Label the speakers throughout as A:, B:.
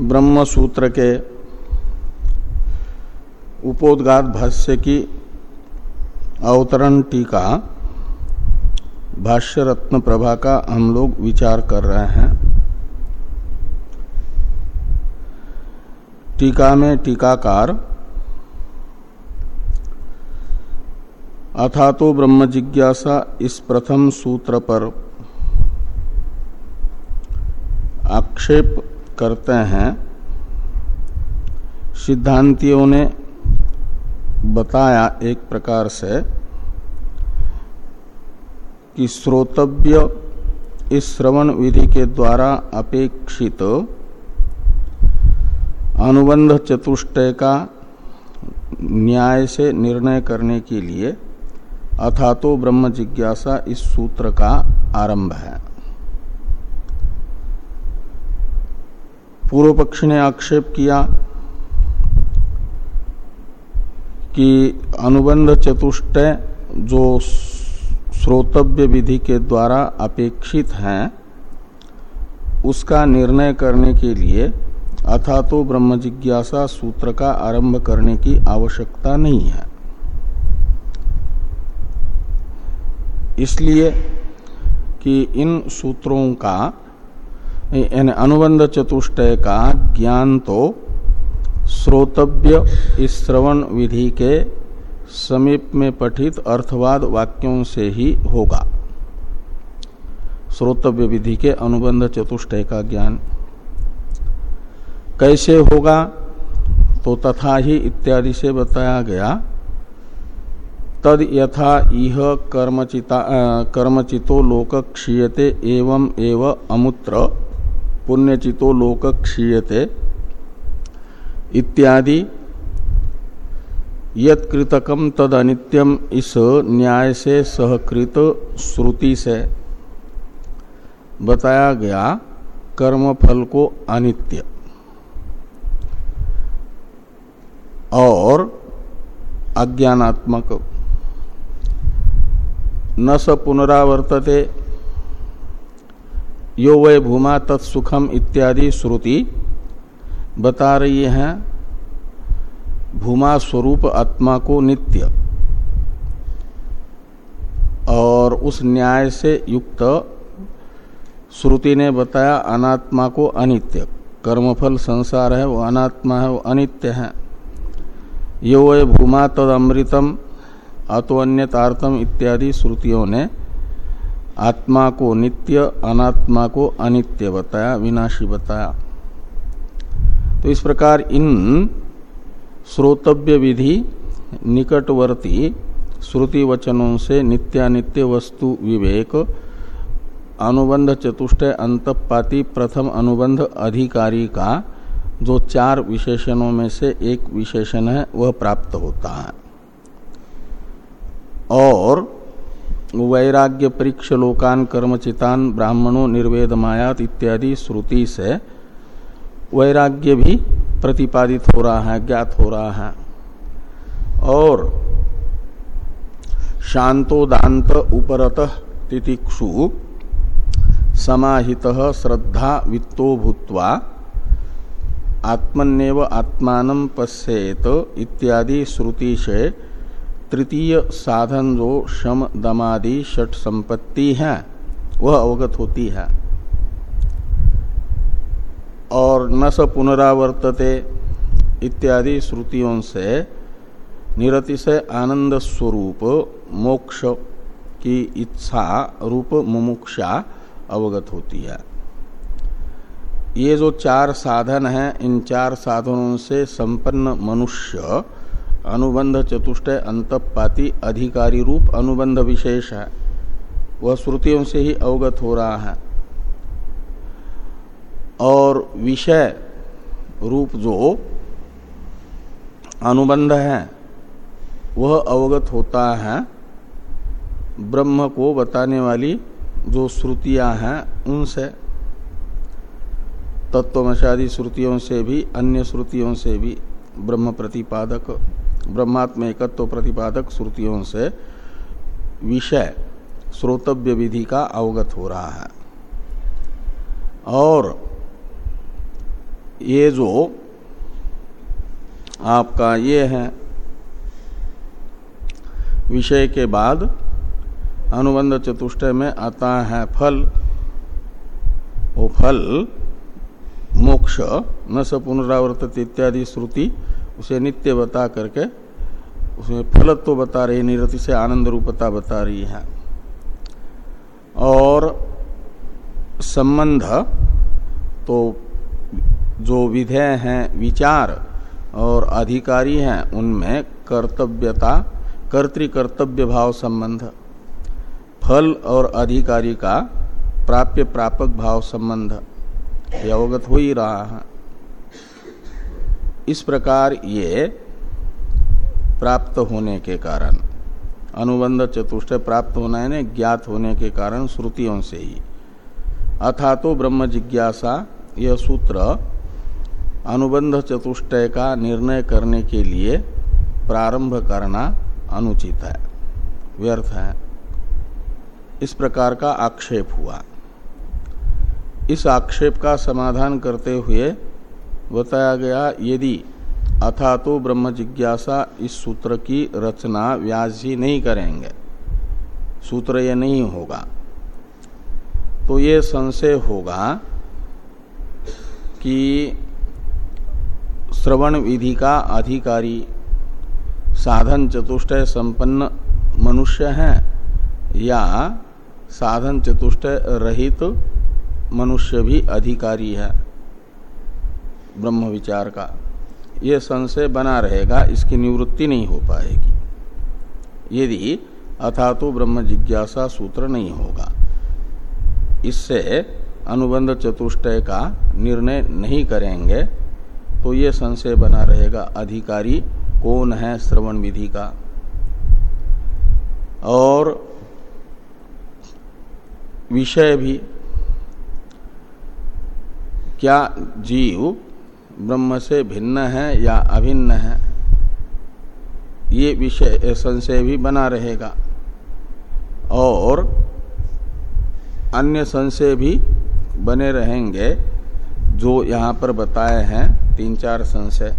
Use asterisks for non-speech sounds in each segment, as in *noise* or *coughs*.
A: ब्रह्म सूत्र के उपोदगात भाष्य की अवतरण टीका भाष्य रत्न प्रभा का हम लोग विचार कर रहे हैं। टीका में टीकाकार अथा तो ब्रह्म जिज्ञासा इस प्रथम सूत्र पर आक्षेप करते हैं, सिद्धांतियों ने बताया एक प्रकार से कि श्रोतव्य इस श्रवण विधि के द्वारा अपेक्षित अनुबंध चतुष्टय का न्याय से निर्णय करने के लिए अथा तो ब्रह्म जिज्ञासा इस सूत्र का आरंभ है। पूर्व पक्ष ने आक्षेप किया कि अनुबंध चतुष्टय जो श्रोतव्य विधि के द्वारा अपेक्षित हैं, उसका निर्णय करने के लिए अथा तो ब्रह्म जिज्ञासा सूत्र का आरंभ करने की आवश्यकता नहीं है। इसलिए कि इन सूत्रों का अनुबंध चतुष्टय का ज्ञान तो श्रोतव्य श्रवण विधि के समीप में पठित अर्थवाद वाक्यों से ही होगा। श्रोतव्य विधि के अनुबंध चतुष्टय का ज्ञान। कैसे होगा? तो तथा ही इत्यादि से बताया गया। तद यथा इह कर्मचिता कर्मचितो लोक क्षीयते एवं एव अमुत्र पुण्यचितो लोक क्षीयते इत्यादि। यत्कृतकम तद अनित्यम इस न्याय से सहकृत श्रुति से बताया गया कर्म फल को अनित्य। और अज्ञानात्मक। न स पुनरावर्तते। यो वै भूमा तत्सुखम इत्यादि श्रुति बता रही है भूमा स्वरूप आत्मा को नित्य और उस न्याय से युक्त श्रुति ने बताया अनात्मा को अनित्य। कर्मफल संसार है, वो अनात्मा है, वो अनित्य है। यो वै भूमा तद अमृतम अतो इत्यादि श्रुतियों ने आत्मा को नित्य, अनात्मा को अनित्य बताया, विनाशी बताया। तो इस प्रकार इन श्रोतव्य विधि निकटवर्ती श्रुति वचनों से नित्यानित्य वस्तु विवेक, अनुबंध चतुष्टय अंतपाती प्रथम अनुबंध अधिकारी का जो चार विशेषणों में से एक विशेषण है, वह प्राप्त होता है। और वैराग्य परीक्ष लोकान कर्मचितान ब्राह्मणों निर्वेद मायात इत्यादि श्रुति से वैराग्य भी प्रतिपादित हो रहा है, ज्ञात हो रहा है। और शांतोदांत उपरत तितिक्षु समाहित श्रद्धा वित्तो भूत्वा आत्मन्यव आत्मान पश्येत इत्यादि श्रुति से तृतीय साधन जो शम दमादि, षट संपत्ति है, वह अवगत होती है। और न स पुनरावर्तते इत्यादि श्रुतियों से निरति से आनंद स्वरूप, मोक्ष की इच्छा रूप मुमुक्षा अवगत होती है। ये जो चार साधन हैं, इन चार साधनों से संपन्न मनुष्य अनुबंध चतुष्टय अंतपाती अधिकारी रूप अनुबंध विशेष है। वह श्रुतियों से ही अवगत हो रहा है। और विषय रूप जो अनुबंध है, वह अवगत होता है। ब्रह्म को बताने वाली जो श्रुतियाँ हैं, उनसे तत्वमशादी श्रुतियों से भी, अन्य श्रुतियों से भी ब्रह्म प्रतिपादक ब्रह्मात्म एकत्व प्रतिपादक श्रुतियों से विषय श्रोतव्य विधि का अवगत हो रहा है। और ये जो आपका ये है, विषय के बाद अनुबंध चतुष्टय में आता है फल। वो फल, मोक्ष न स पुनरावर्तित इत्यादि श्रुति उसे नित्य बता करके, उसमें फलत्व तो बता रही है, निरति से आनंद रूपता बता रही है। और संबंध तो जो विधेय हैं, विचार और अधिकारी हैं, उनमें कर्तव्यता, कर्तृकर्तव्य भाव संबंध, फल और अधिकारी का प्राप्य प्रापक भाव संबंध अवगत हो ही रहा है। इस प्रकार ये प्राप्त होने के कारण, अनुबंध चतुष्ट प्राप्त होना है ज्ञात होने के कारण श्रुतियों से ही। अथा तो ब्रह्म जिज्ञासा, यह सूत्र अनुबंध चतुष्टय का निर्णय करने के लिए प्रारंभ करना अनुचित है, व्यर्थ है। इस प्रकार का आक्षेप हुआ। इस आक्षेप का समाधान करते हुए बताया गया, यदि अथा तो ब्रह्म जिज्ञासा इस सूत्र की रचना व्यास जी नहीं करेंगे। सूत्र ये नहीं होगा। तो ये संशय होगा कि श्रवण विधि का अधिकारी साधन चतुष्टय संपन्न मनुष्य है या साधन चतुष्टय रहित मनुष्य भी अधिकारी है। ब्रह्म विचार का। ये संशय बना रहेगा, इसकी निवृत्ति नहीं हो पाएगी। यदि अथा तो ब्रह्म जिज्ञासा सूत्र नहीं होगा, इससे अनुबंध चतुष्टय का निर्णय नहीं करेंगे तो ये संशय बना रहेगा, अधिकारी कौन है श्रवण विधि का? और विषय भी, क्या जीव ब्रह्म से भिन्न है या अभिन्न है, ये विषय संशय भी बना रहेगा। और अन्य संशय भी बने रहेंगे, जो यहाँ पर बताए हैं तीन चार संशय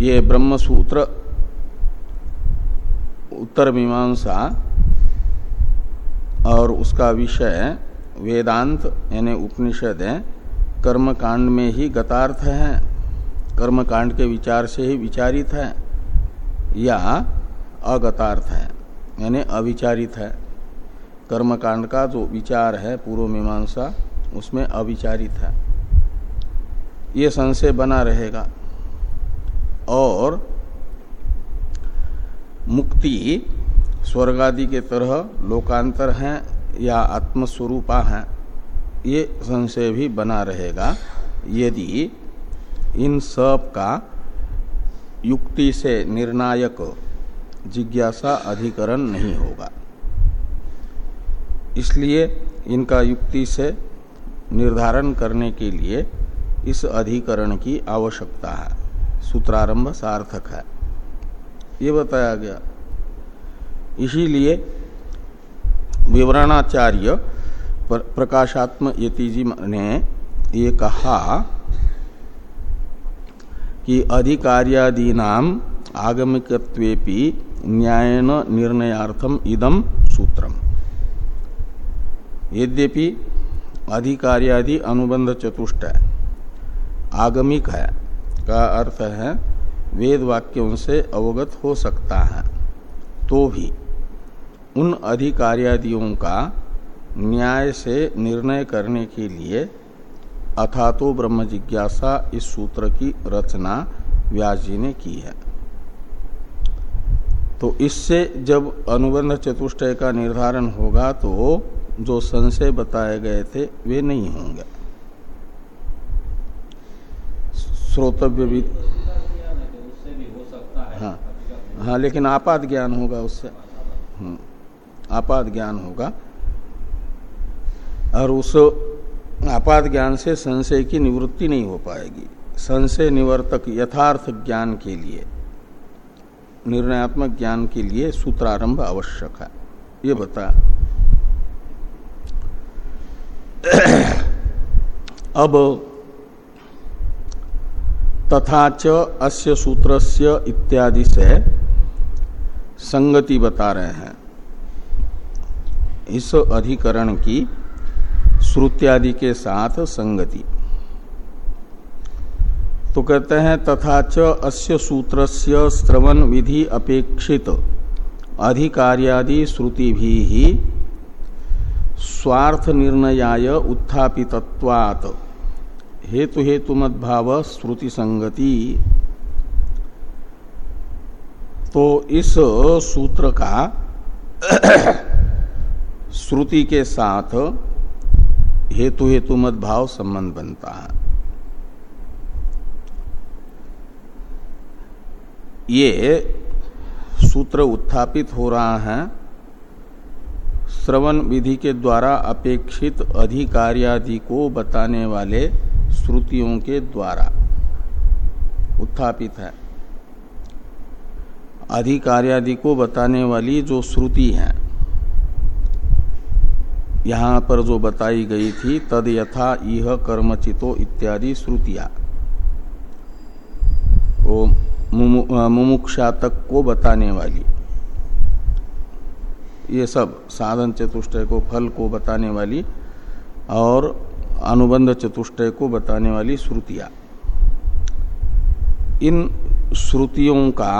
A: ये ब्रह्म सूत्र उत्तर मीमांसा और उसका विषय वेदांत यानी उपनिषद कर्म कांड में ही गतार्थ है कर्म कांड के विचार से ही विचारित है, या अगतार्थ है, यानी अविचारित है। कर्म कांड का जो विचार है पूर्व मीमांसा, उसमें अविचारित है। ये संशय बना रहेगा। और मुक्ति स्वर्गादि के तरह लोकांतर हैं या आत्मस्वरूपा है। ये संशय भी बना रहेगा। यदि इन सब का युक्ति से निर्णायक जिज्ञासा अधिकरण नहीं होगा। इसलिए इनका युक्ति से निर्धारण करने के लिए इस अधिकरण की आवश्यकता है। सूत्रारंभ सार्थक है। ये बताया गया। इसीलिए विवरणाचार्य प्रकाशात्म यति जी ने ये कहा कि अधिकार्यादीनाम आगमिकत्वेपि न्यायन निर्णयार्थम इदम सूत्रम। यद्यपि अधिकार्यादि अनुबंध चतुष्ट आगमिक है, का अर्थ है वेद वाक्यों से अवगत हो सकता है तो भी उन अधिकार्यादियों का न्याय से निर्णय करने के लिए अथा तो ब्रह्म जिज्ञासा इस सूत्र की रचना व्यास जी ने की है। तो इससे जब अनुबंध चतुष्टय का निर्धारण होगा तो जो संशय बताए गए थे वे नहीं होंगे। श्रोतव्य भी हाँ। हाँ लेकिन आपात ज्ञान होगा उससे। हम्म, आपात ज्ञान होगा। और उस आपात ज्ञान से संशय की निवृत्ति नहीं हो पाएगी। संशय निवर्तक यथार्थ ज्ञान के लिए, निर्णयात्मक ज्ञान के लिए सूत्रारंभ आवश्यक है। ये बता। अब तथा च अस्य सूत्रस्य इत्यादि से संगति बता रहे हैं। इस अधिकरण की श्रुत्यादि के साथ संगति। तो कहते हैं, तथा च अस्य सूत्रस्य श्रवण विधि अपेक्षित। अधिकार्यादि श्रुति भी ही स्वार्थ निर्णयाय उत्थापितत्वात्। हेतु हेतु मद्भाव श्रुति संगति। तो इस सूत्र का *coughs* श्रुति के साथ हेतु हेतु मत भाव संबंध बनता है। ये सूत्र उत्थापित हो रहा है। श्रवण विधि के द्वारा अपेक्षित अधिकार्यादि को बताने वाले श्रुतियों के द्वारा उत्थापित है। अधिकार्यादि को बताने वाली जो श्रुति है यहाँ पर जो बताई गई थी, तद यथा इह कर्मचितो इत्यादि श्रुतिया। वो मुमुक्षा तक को बताने वाली। ये सब साधन चतुष्टय को, फल को बताने वाली और अनुबंध चतुष्टय को बताने वाली श्रुतियाँ। इन श्रुतियों का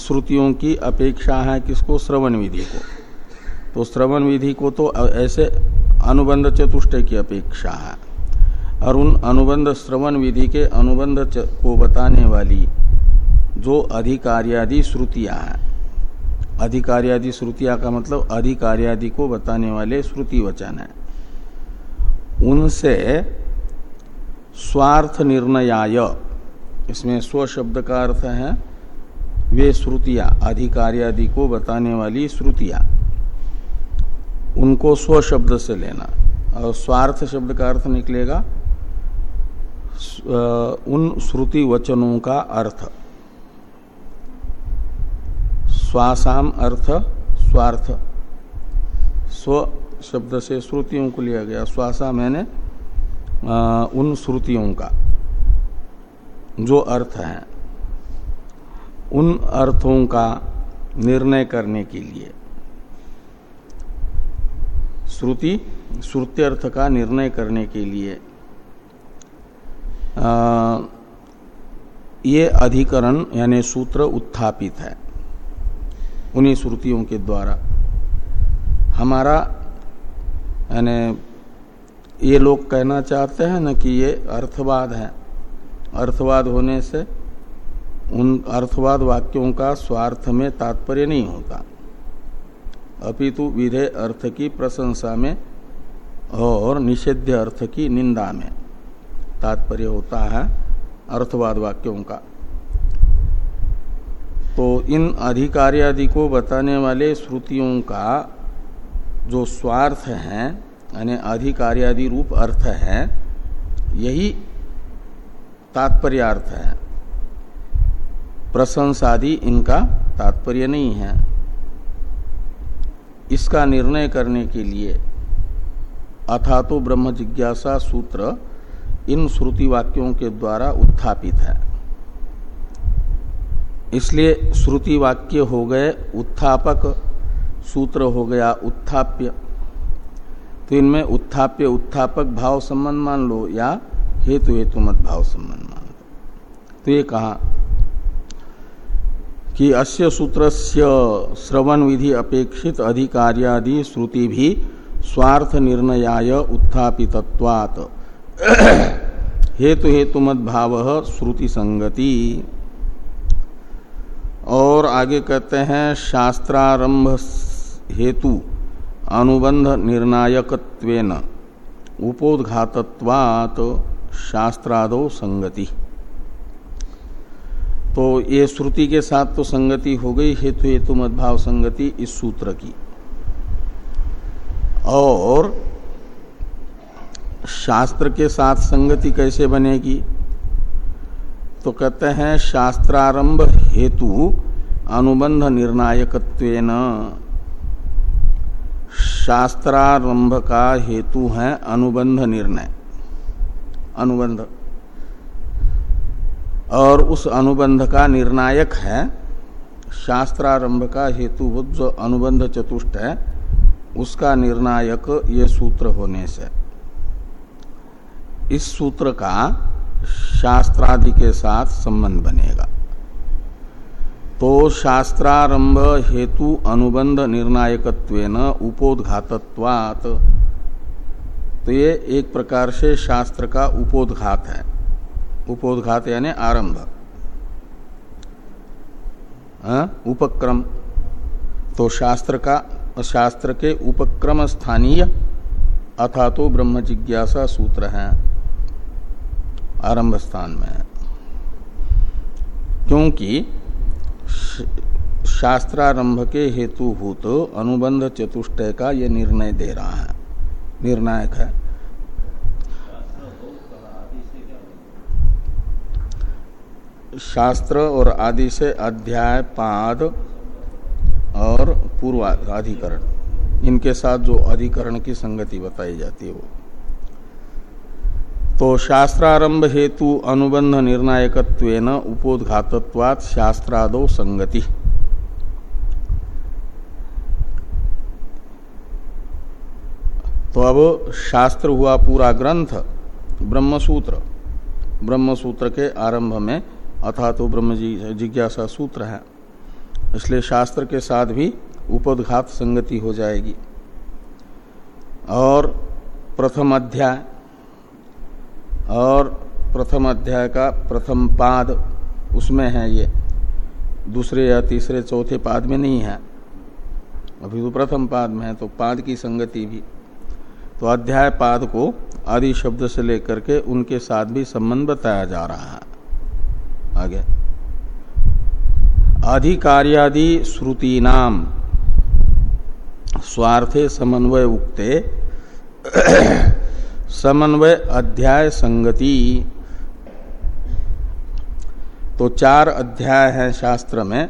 A: श्रुतियों की अपेक्षा है किसको? श्रवण विधि को। तो श्रवण विधि को तो ऐसे अनुबंध चतुष्टय की अपेक्षा है। और उन अनुबंध श्रवण विधि के अनुबंध को बताने वाली जो अधिकार्यादि श्रुतियाँ हैं। अधिकार्यादि श्रुतियाँ का मतलब अधिकार्यादि को बताने वाले श्रुति वचन है। उनसे स्वार्थ निर्णयाय, इसमें स्व शब्द का अर्थ है, वे श्रुतियाँ, अधिकार्यादि को बताने वाली श्रुतियाँ। उनको स्व शब्द से लेना। और स्वार्थ शब्द का अर्थ निकलेगा उन श्रुति वचनों का अर्थ। स्वासाम अर्थ, स्वार्थ। स्व शब्द से श्रुतियों को लिया गया। स्वासा मैंने उन श्रुतियों का, जो अर्थ है, उन अर्थों का निर्णय करने के लिए। श्रुति श्रुत्यर्थ का निर्णय करने के लिए। आ, ये अधिकरण यानी सूत्र उत्थापित है उन्हीं श्रुतियों के द्वारा। हमारा यानी ये लोग कहना चाहते हैं न कि ये अर्थवाद है। अर्थवाद होने से उन अर्थवाद वाक्यों का स्वार्थ में तात्पर्य नहीं होता। अपितु विधेय अर्थ की प्रशंसा में और निषेध अर्थ की निंदा में तात्पर्य होता है अर्थवाद वाक्यों का। तो इन अधिकार्यादि को बताने वाले श्रुतियों का जो स्वार्थ है, यानी अधिकार्यादि रूप अर्थ है, यही तात्पर्यार्थ है। प्रशंसादि इनका तात्पर्य नहीं है। इसका निर्णय करने के लिए अथा तो ब्रह्म जिज्ञासा सूत्र इन श्रुति वाक्यों के द्वारा उत्थापित है। इसलिए श्रुति वाक्य हो गए उत्थापक, सूत्र हो गया उत्थाप्य। तो इनमें उत्थाप्य, उत्थापक, भाव संबंध मान लो या हेतु हेतु मत भाव संबंध मान लो। तो ये कहा कि अस्य सूत्रस्य श्रवण विधि अपेक्षित अधिकार्यादि श्रुति भी स्वार्थ निर्णयाय उत्थापितत्वात्। हेतु हेतु मत भाव श्रुति संगति और आगे कहते हैं, शास्त्रारंभ हेतु अनुबंध निर्णायकत्वेन उपोदघातत्वात् शास्त्रादो संगति। तो ये श्रुति के साथ तो संगति हो गई, हेतु हेतु मदभाव संगति इस सूत्र की। और शास्त्र के साथ संगति कैसे बनेगी? तो कहते हैं, शास्त्रारंभ हेतु अनुबंध निर्णायकत्वेन। शास्त्रारंभ का हेतु है अनुबंध निर्णय। अनुबंध। और उस अनुबंध का निर्णायक है। शास्त्रारंभ का हेतुभूत जो अनुबंध चतुष्ट है, उसका निर्णायक ये सूत्र होने से। इस सूत्र का शास्त्रादि के साथ संबंध बनेगा। तो शास्त्रारंभ हेतु अनुबंध निर्णायकत्वेन उपोदघातत्वात्। तो ये एक प्रकार से शास्त्र का उपोदघात है। उपोदघात यानी आरंभ। हाँ? उपक्रम। तो शास्त्र का, शास्त्र के उपक्रम स्थानीय अथा तो ब्रह्म जिज्ञासा सूत्र है आरंभ स्थान में। क्योंकि शास्त्रारंभ के हेतुभूत अनुबंध चतुष्टय का यह निर्णय दे रहा है। निर्णायक है। शास्त्र और आदि से अध्याय, पाद और पूर्वाधिकरण। इनके साथ जो अधिकरण की संगति बताई जाती है वो। तो शास्त्रारंभ हेतु अनुबंध निर्णायक उपोदघातत्वात् शास्त्रादो संगति। तो अब शास्त्र हुआ पूरा ग्रंथ, ब्रह्मसूत्र। ब्रह्मसूत्र के आरंभ में अथा तो ब्रह्म जिज्ञासा सूत्र है। इसलिए शास्त्र के साथ भी उपदघात संगति हो जाएगी। और प्रथम अध्याय, और प्रथम अध्याय का प्रथम पाद उसमें है ये। दूसरे या तीसरे चौथे पाद में नहीं है। अभी तो प्रथम पाद में है तो पाद की संगति भी। तो अध्याय पाद को आदि शब्द से लेकर के उनके साथ भी संबंध बताया जा रहा है। आगे। अधिकार्यादि श्रुति नाम स्वार्थे समन्वय उक्ते। समन्वय अध्याय संगति। तो चार अध्याय हैं शास्त्र में।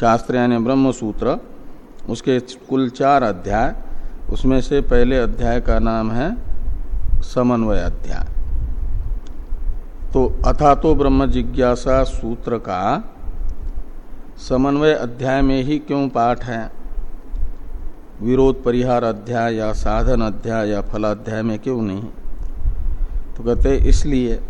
A: शास्त्र यानी ब्रह्म सूत्र उसके कुल चार अध्याय। उसमें से पहले अध्याय का नाम है समन्वय अध्याय। तो अथा तो ब्रह्म जिज्ञासा सूत्र का समन्वय अध्याय में ही क्यों पाठ है? विरोध परिहार अध्याय या साधन अध्याय या फलाध्याय में क्यों नहीं? तो कहते इसलिए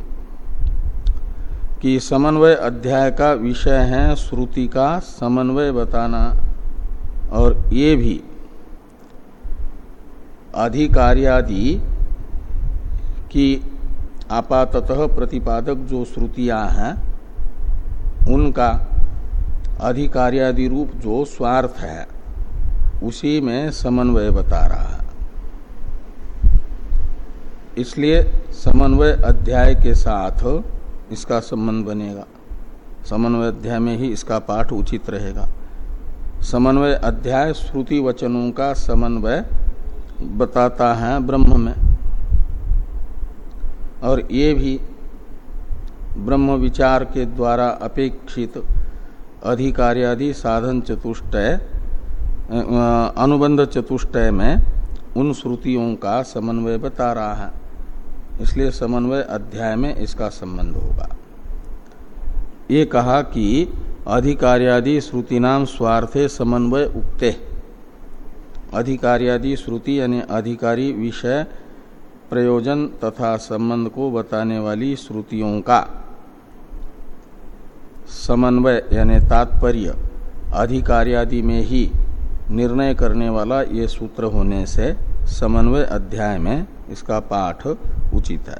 A: कि समन्वय अध्याय का विषय है श्रुति का समन्वय बताना, और ये भी अधिकार्यादि की आपातः प्रतिपादक जो श्रुतियाँ हैं, उनका अधिकार्यादि रूप जो स्वार्थ है, उसी में समन्वय बता रहा है। इसलिए समन्वय अध्याय के साथ इसका संबंध बनेगा। समन्वय अध्याय में ही इसका पाठ उचित रहेगा। समन्वय अध्याय श्रुति वचनों का समन्वय बताता है ब्रह्म में। और ये भी ब्रह्म विचार के द्वारा अपेक्षित अधिकार्यादि साधन चतुष्टय अनुबंध चतुष्टय में उन श्रुतियों का समन्वय बता रहा है। इसलिए समन्वय अध्याय में इसका संबंध होगा। ये कहा कि अधिकार्यादि श्रुति नाम स्वार्थे समन्वय उक्ते। अधिकार्यादि श्रुति यानी अधिकारी विषय प्रयोजन तथा संबंध को बताने वाली श्रुतियों का। समन्वय यानी तात्पर्य अधिकार्यादि में ही निर्णय करने वाला ये सूत्र होने से समन्वय अध्याय में इसका पाठ उचित है।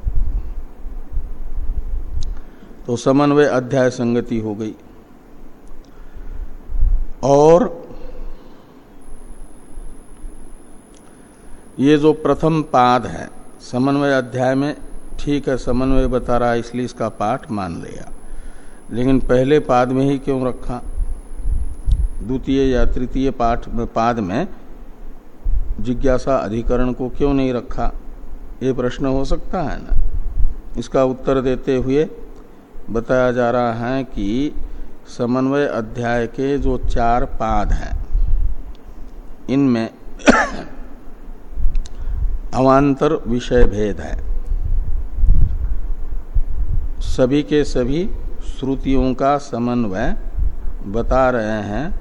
A: तो समन्वय अध्याय संगति हो गई। और ये जो प्रथम पाद है समन्वय अध्याय में ठीक है, समन्वय बता रहा है, इसलिए इसका पाठ मान लिया। लेकिन पहले पाद में ही क्यों रखा? द्वितीय या तृतीय पाठ में पाद में जिज्ञासा अधिकरण को क्यों नहीं रखा? ये प्रश्न हो सकता है ना? इसका उत्तर देते हुए बताया जा रहा है कि समन्वय अध्याय के जो चार पाद हैं, इनमें अवान्तर विषय भेद है। सभी के सभी श्रुतियों का समन्वय बता रहे हैं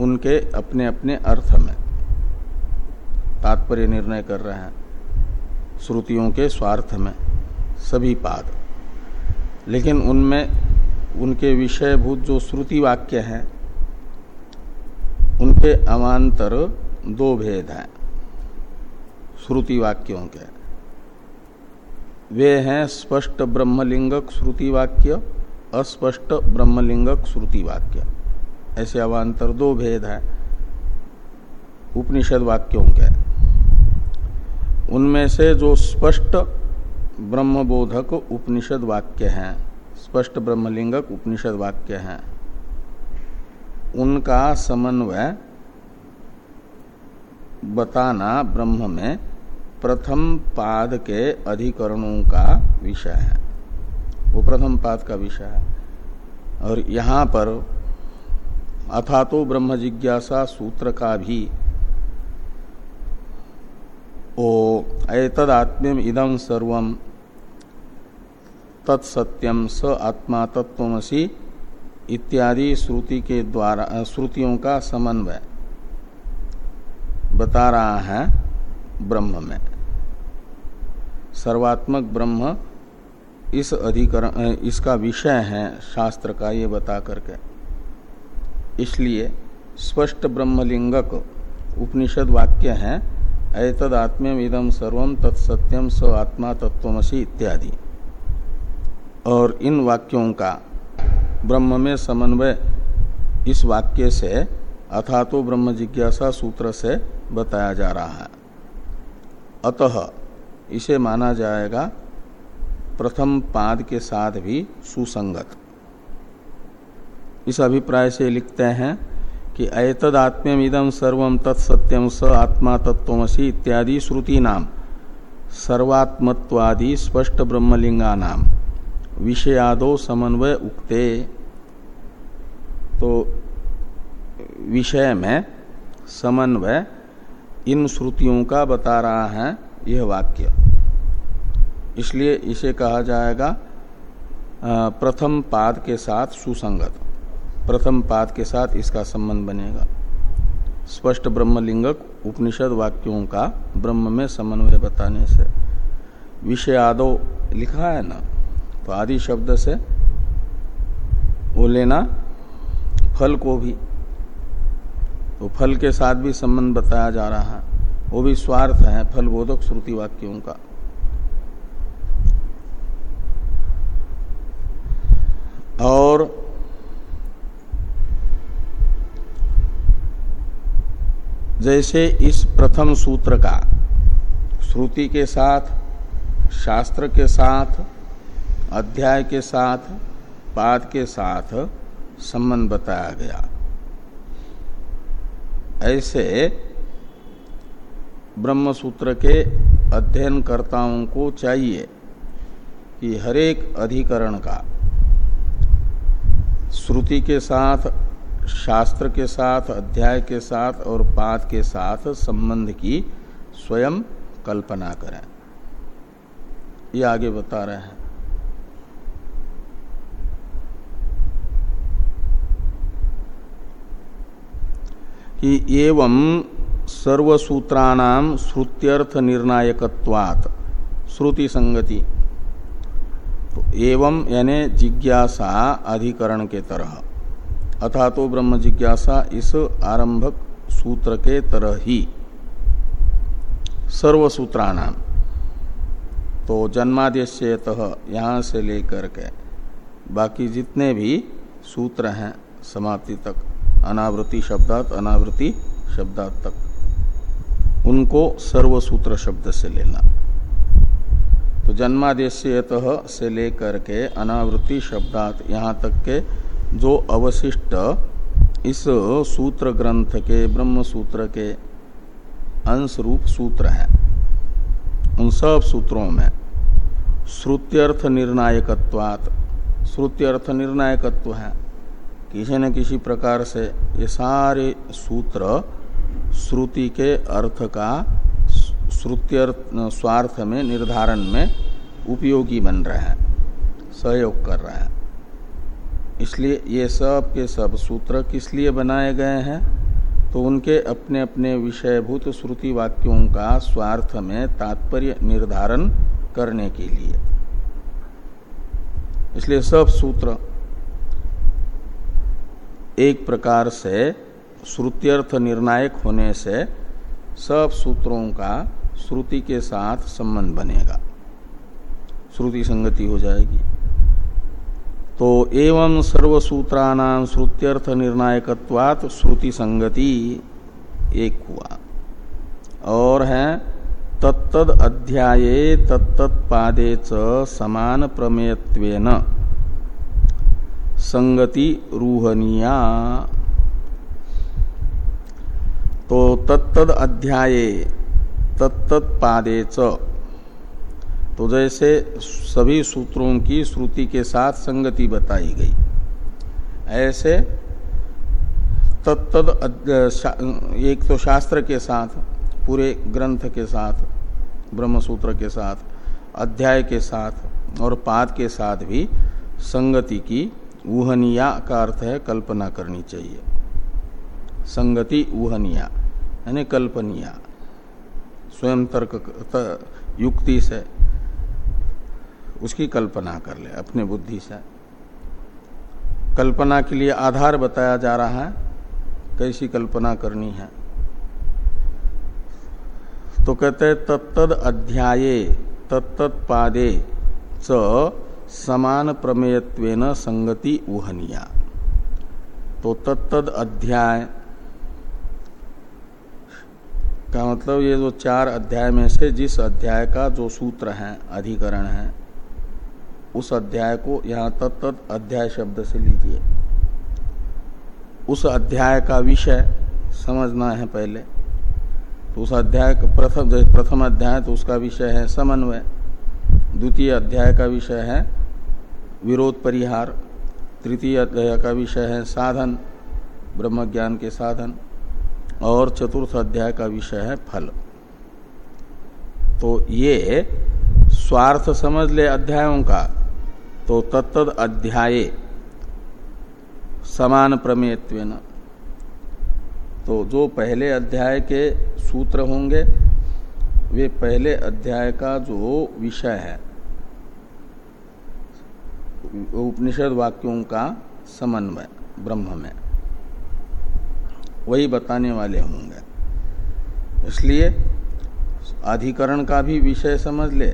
A: उनके अपने अपने अर्थ में। तात्पर्य निर्णय कर रहे हैं श्रुतियों के स्वार्थ में, सभी पाद। लेकिन उनमें उनके विषयभूत जो श्रुति वाक्य हैं, उनके अवान्तर दो भेद हैं। श्रुति वाक्यों के। वे हैं स्पष्ट ब्रह्मलिंगक श्रुति वाक्य अस्पष्ट ब्रह्मलिंगक श्रुति वाक्य ऐसे अवान्तर दो भेद हैं उपनिषद वाक्यों के। उनमें से जो स्पष्ट ब्रह्मबोधक उपनिषद वाक्य हैं, स्पष्ट ब्रह्मलिंगक उपनिषद वाक्य हैं, उनका समन्वय बताना ब्रह्म में प्रथम पाद के अधिकरणों का विषय है। वो प्रथम पाद का विषय है। और यहाँ पर अथा तो ब्रह्म जिज्ञासा सूत्र का भी ओ एतदात्म्यम इदम सर्व तत्सत्यम स आत्मा तत्वसी इत्यादि श्रुति के द्वारा श्रुतियों का समन्वय बता रहा है ब्रह्म में। सर्वात्मक ब्रह्म इस अधिकरण इसका विषय है शास्त्र का, ये बता करके। इसलिए स्पष्ट ब्रह्मलिंगक उपनिषद वाक्य है ऐतद आत्म्यम इदम सर्वम तत्सत्यम स आत्मा तत्वमसी इत्यादि। और इन वाक्यों का ब्रह्म में समन्वय इस वाक्य से अथा तो ब्रह्म जिज्ञासा सूत्र से बताया जा रहा है। अतः इसे माना जाएगा प्रथम पाद के साथ भी सुसंगत। इस अभिप्राय से लिखते हैं कि एतद ऐतदात्म्यम इदम सर्व तत्सत्यम स आत्मा तत्वसी इत्यादि श्रुति नाम सर्वात्मत्वादि स्पष्ट ब्रह्मलिंगा नाम विषयादो समन्वय उक्ते। तो विषय में समन्वय इन श्रुतियों का बता रहा है यह वाक्य। इसलिए इसे कहा जाएगा प्रथम पाद के साथ सुसंगत। प्रथम पाद के साथ इसका संबंध बनेगा। स्पष्ट ब्रह्मलिंगक उपनिषद वाक्यों का ब्रह्म में समन्वय बताने से। विषय आदो लिखा है ना तो आदि शब्द से वो लेना, फल को भी। तो फल के साथ भी संबंध बताया जा रहा है। वो भी स्वार्थ है, फलबोधक श्रुति वाक्यों का। और जैसे इस प्रथम सूत्र का, श्रुति के साथ, शास्त्र के साथ, अध्याय के साथ, पाद के साथ संबंध बताया गया। ऐसे ब्रह्म सूत्र के अध्ययनकर्ताओं को चाहिए कि हरेक अधिकरण का, श्रुति के साथ, शास्त्र के साथ, अध्याय के साथ और पाद के साथ संबंध की स्वयं कल्पना करें। ये आगे बता रहे हैं। कि एवं सर्वसूत्राणाम श्रुत्यर्थ निर्णायकत्वात् श्रुति संगति तो एवं यानी जिज्ञासा अधिकरण के तरह अथा तो ब्रह्म जिज्ञासा इस आरंभक सूत्र के तरह ही सर्वसूत्राणाम तो जन्मादेश्यत यहाँ से लेकर के बाकी जितने भी सूत्र हैं, समाप्ति तक अनावृति शब्दात अनावृति शब्दात तक। उनको सर्वसूत्र शब्द से लेना। तो जन्मादेश से लेकर के अनावृत्ति शब्दात यहाँ तक के जो अवशिष्ट इस सूत्र ग्रंथ के ब्रह्म सूत्र के अंश रूप सूत्र हैं, उन सब सूत्रों में श्रुत्यर्थ निर्णायकत्वात, श्रुत्यर्थ निर्णायकत्व है। किसी न किसी प्रकार से ये सारे सूत्र श्रुति के अर्थ का श्रुत्यर्थ स्वार्थ में, निर्धारण में उपयोगी बन रहे हैं, सहयोग कर रहे है। इसलिए ये सब के सब सूत्र किस लिए बनाए गए हैं? तो उनके अपने अपने विषयभूत श्रुति वाक्यों का स्वार्थ में तात्पर्य निर्धारण करने के लिए। इसलिए सब सूत्र एक प्रकार से श्रुत्यर्थ निर्णायक होने से सब सूत्रों का श्रुति के साथ संबंध बनेगा। श्रुति संगति हो जाएगी। तो एवं सर्वसूत्राणाम श्रुत्यर्थ निर्णायकत्वात श्रुति संगति एक हुआ। और है, तत्तद अध्याये तत्त पादे च समान प्रमेयत्वेन। संगति रूहनिया। तो तत्तद अध्याये तत्त पादे च। तो जैसे सभी सूत्रों की श्रुति के साथ संगति बताई गई। ऐसे तत्त एक तो शास्त्र के साथ, पूरे ग्रंथ के साथ, ब्रह्मसूत्र के साथ, अध्याय के साथ और पाद के साथ भी संगति की ऊहनिया का अर्थ है कल्पना करनी चाहिए। संगति ऊहनिया। यानी कल्पनिया, स्वयं तर्क युक्ति से उसकी कल्पना कर ले, अपने बुद्धि से। कल्पना के लिए आधार बताया जा रहा है, कैसी कल्पना करनी है। तो कहते तत्तद अध्याये तत्त पादे, च, समान प्रमेयत्वेन संगति उहनिया। तो तत्तद अध्याय का मतलब ये जो चार अध्याय में से जिस अध्याय का जो सूत्र है, अधिकरण है, उस अध्याय को यहाँ तत्त अध्याय शब्द से लीजिए। उस अध्याय का विषय समझना है पहले। तो उस अध्याय का प्रथम प्रथम अध्याय तो उसका विषय है समन्वय। द्वितीय अध्याय का विषय है विरोध परिहार। तृतीय अध्याय का विषय है साधन ब्रह्म ज्ञान के साधन। और चतुर्थ अध्याय का विषय है फल। तो ये स्वार्थ समझ ले अध्यायों का तो तत्द अध्याय समान प्रमेयत्व तो जो पहले अध्याय के सूत्र होंगे, वे पहले अध्याय का जो विषय है, उपनिषद वाक्यों का समन्वय, ब्रह्म में। वही बताने वाले होंगे। इसलिए अधिकरण का भी विषय समझ ले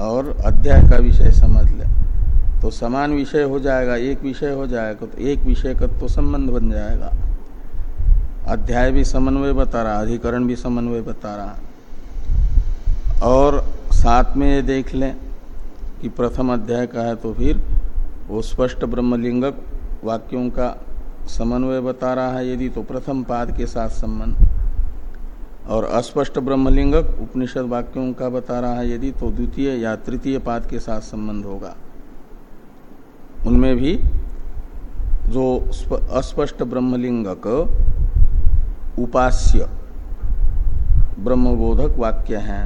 A: और अध्याय का विषय समझ ले। तो समान विषय हो जाएगा, एक विषय हो जाएगा तो एक विषय का तो संबंध बन जाएगा। अध्याय भी समन्वय बता रहा, अधिकरण भी समन्वय बता रहा। और साथ में ये देख लें कि प्रथम अध्याय का है तो फिर वो स्पष्ट ब्रह्मलिंगक वाक्यों का समन्वय बता रहा है यदि तो प्रथम पाद के साथ संबंध और अस्पष्ट ब्रह्मलिंगक उपनिषद वाक्यों का बता रहा है यदि तो द्वितीय या तृतीय पाद के साथ संबंध होगा। उनमें भी जो अस्पष्ट ब्रह्मलिंगक उपास्य ब्रह्मबोधक वाक्य हैं,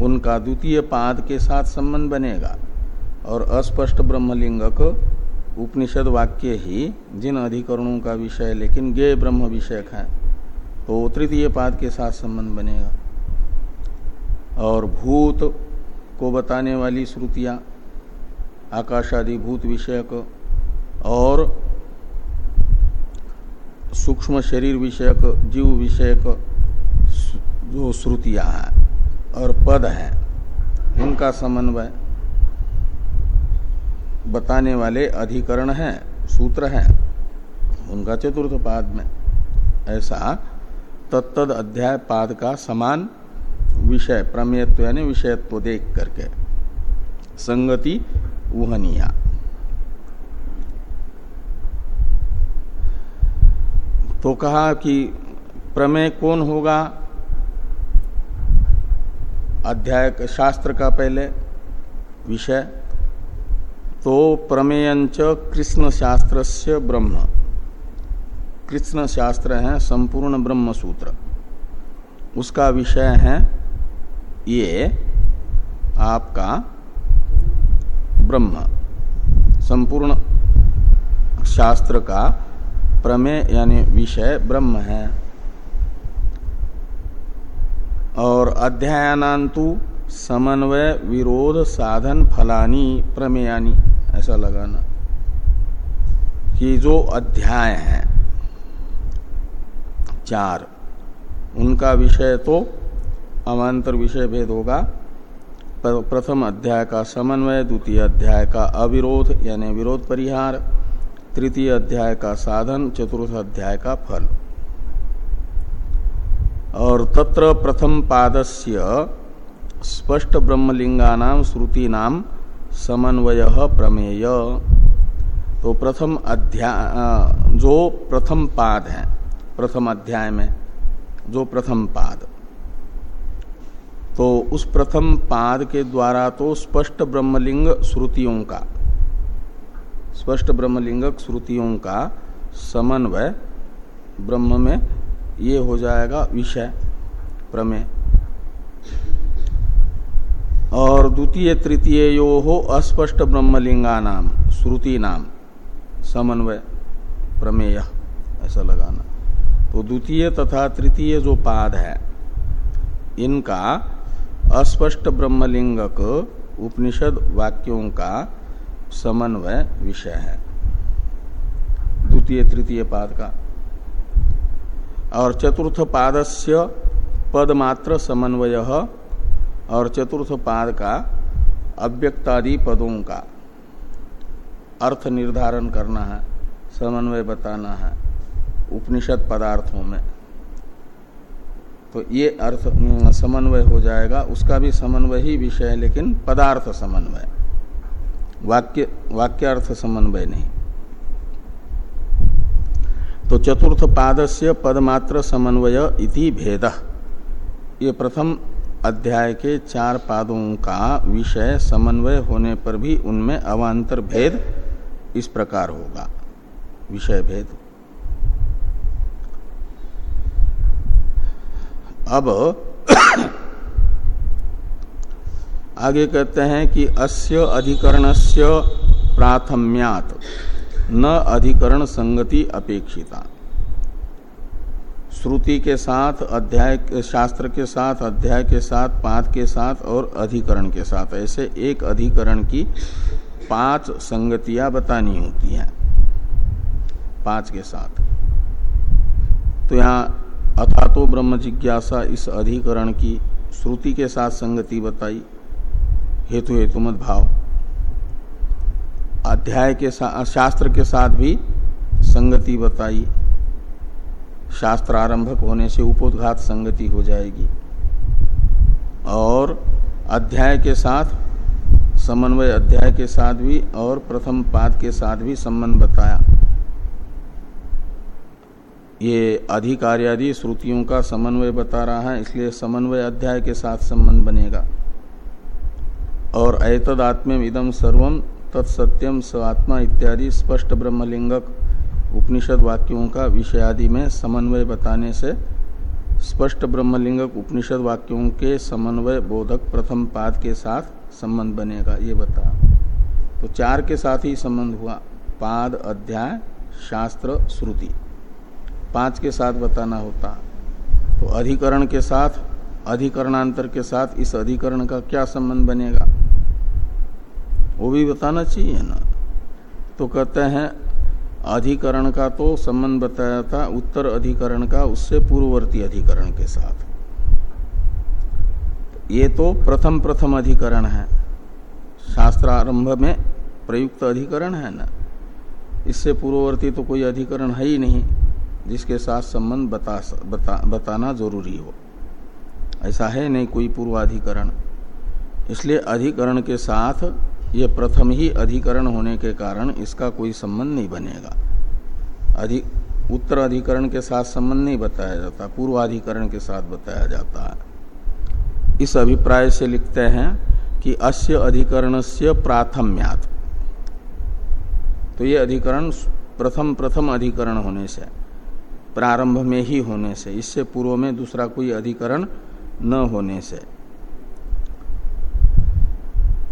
A: उनका द्वितीय पाद के साथ संबंध बनेगा। और अस्पष्ट ब्रह्मलिंगक उपनिषद वाक्य ही जिन अधिकरणों का विषय, लेकिन गे ब्रह्म विषयक है तो तृतीय पाद के साथ संबंध बनेगा। और भूत को बताने वाली श्रुतियाँ आकाशादि भूत विषयक और सूक्ष्म शरीर विषयक, जीव विषयक जो श्रुतियाँ हैं और पद हैं उनका समन्वय बताने वाले अधिकरण हैं, सूत्र हैं, उनका चतुर्थ पाद में। ऐसा तत्द अध्याय पाद का समान विषय, प्रमेयत्व यानी विषयत्व देख करके। संगति उहनिया तो कहा कि प्रमेय कौन होगा? अध्याय शास्त्र का पहले विषय तो प्रमेयंच कृष्ण शास्त्र से ब्रह्म। कृष्ण शास्त्र है संपूर्ण ब्रह्म सूत्र उसका विषय है ये आपका ब्रह्म। संपूर्ण शास्त्र का प्रमेय यानी विषय ब्रह्म है। और अध्यायानांतु समन्वय विरोध साधन फलानी प्रमेयानी। ऐसा लगाना कि जो अध्याय है, चार, उनका विषय तो अमांतर विषय भेद होगा। प्रथम अध्याय का समन्वय, द्वितीय अध्याय का अविरोध, यानी विरोध परिहार, तृतीय अध्याय का साधन, चतुर्थ अध्याय का फल। और तत्र प्रथम पादस्य स्पष्ट ब्रह्मलिंगा श्रुति नाम समन्वय प्रमेय। तो प्रथम अध्याय जो प्रथम पाद है, प्रथम अध्याय में, जो प्रथम पाद। तो उस प्रथम पाद के द्वारा तो स्पष्ट ब्रह्मलिंग श्रुतियों का, स्पष्ट ब्रह्मलिंगक श्रुतियों का समन्वय ब्रह्म में ये हो जाएगा विषय प्रमेय। और द्वितीय, तृतीय यो हो अस्पष्ट ब्रह्मलिंगा नाम श्रुति नाम समन्वय, प्रमेय, ऐसा लगाना। तो द्वितीय तथा तृतीय जो पाद है, इनका अस्पष्ट ब्रह्मलिंगक उपनिषद वाक्यों का समन्वय विषय है। द्वितीय, तृतीय पाद का। और चतुर्थ पादस्य पदमात्र समन्वय और चतुर्थ पाद का अव्यक्तादि पदों का अर्थ निर्धारण करना है, समन्वय बताना है उपनिषद पदार्थों में। तो ये अर्थ समन्वय हो जाएगा। उसका भी समन्वय ही विषय है, लेकिन पदार्थ समन्वय। वाक्य, वाक्यार्थ समन्वय नहीं। तो चतुर्थ पादस्य पदमात्र समन्वय इति भेद। ये प्रथम अध्याय के चार पादों का विषय समन्वय होने पर भी उनमें अवान्तर भेद इस प्रकार होगा। विषय भेद। अब *coughs* आगे कहते हैं कि अस्य अधिकरणस्य प्राथम्यात। न अधिकरण संगति अपेक्षिता। श्रुति के साथ, अध्याय शास्त्र के साथ, अध्याय के साथ पाठ के साथ और अधिकरण के साथ। ऐसे एक अधिकरण की पाँच संगतियाँ बतानी होती हैं। पाँच के साथ। तो यहाँ अथा तो ब्रह्म जिज्ञासा इस अधिकरण की श्रुति के साथ संगति बताई। हेतु हेतु मत भाव। अध्याय के साथ शास्त्र के साथ भी संगति बताई। शास्त्र आरंभक होने से उपोदघात संगति हो जाएगी। और अध्याय के साथ, समन्वय अध्याय के साथ भी और प्रथम पाद के साथ भी संबंध बताया। ये अधिकार्यादि श्रुतियों का समन्वय बता रहा है, इसलिए समन्वय अध्याय के साथ संबंध बनेगा। और ऐतदात्म्यम इदम सर्वम तत्सत्यम स्वात्मा इत्यादि स्पष्ट ब्रह्मलिंगक उपनिषद वाक्यों का विषय आदि में समन्वय बताने से स्पष्ट ब्रह्मलिंगक उपनिषद वाक्यों के समन्वय बोधक प्रथम पाद के साथ संबंध बनेगा, ये बता। तो चार के साथ ही संबंध हुआ। पाद, अध्याय, शास्त्र, श्रुति। पाँच के साथ बताना होता। तो अधिकरण के साथ, अधिकरणांतर के साथ इस अधिकरण का क्या संबंध बनेगा? वो भी बताना चाहिए ना? तो कहते हैं अधिकरण का तो संबंध बताया था उत्तर अधिकरण का उससे पूर्ववर्ती अधिकरण के साथ। ये तो प्रथम प्रथम अधिकरण है। शास्त्रारंभ में प्रयुक्त अधिकरण है ना? इससे पूर्ववर्ती तो कोई अधिकरण है ही नहीं जिसके साथ संबंध बता, बता बताना ज़रूरी हो। ऐसा है नहीं कोई पूर्वाधिकरण। इसलिए अधिकरण के साथ ये प्रथम ही अधिकरण होने के कारण इसका कोई संबंध नहीं बनेगा। अधिक उत्तर अधिकरण के साथ संबंध नहीं बताया जाता पूर्वाधिकरण के साथ बताया जाता है। इस अभिप्राय से लिखते हैं कि अस्य अधिकरण से प्राथम्यात। तो ये अधिकरण प्रथम प्रथम अधिकरण होने से, प्रारंभ में ही होने से, इससे पूर्व में दूसरा कोई अधिकरण न होने से।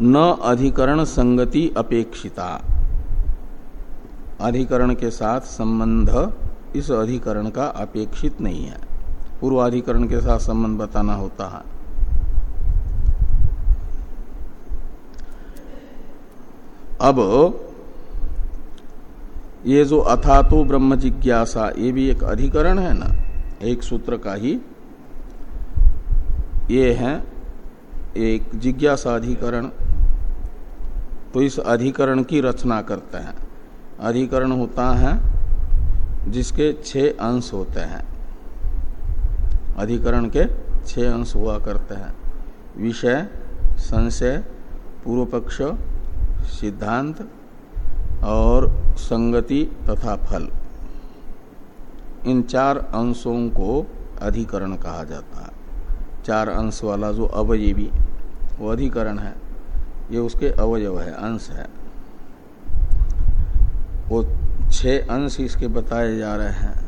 A: न अधिकरण संगति अपेक्षिता। अधिकरण के साथ संबंध इस अधिकरण का अपेक्षित नहीं है। पूर्वाधिकरण के साथ संबंध बताना होता है। अब ये जो अथा तो ब्रह्म जिज्ञासा, ये भी एक अधिकरण है ना? एक सूत्र का ही। ये है एक जिज्ञासा अधिकरण। तो इस अधिकरण की रचना करते हैं। अधिकरण होता है, जिसके छह अंश होते हैं। अधिकरण के छह अंश हुआ करते हैं। विषय, संशय पूर्व पक्ष सिद्धांत और संगति तथा फल। इन चार अंशों को अधिकरण कहा जाता है। चार अंश वाला जो अवयवी, वो अधिकरण है। ये उसके अवयव है, अंश है। वो छह अंश इसके बताए जा रहे हैं।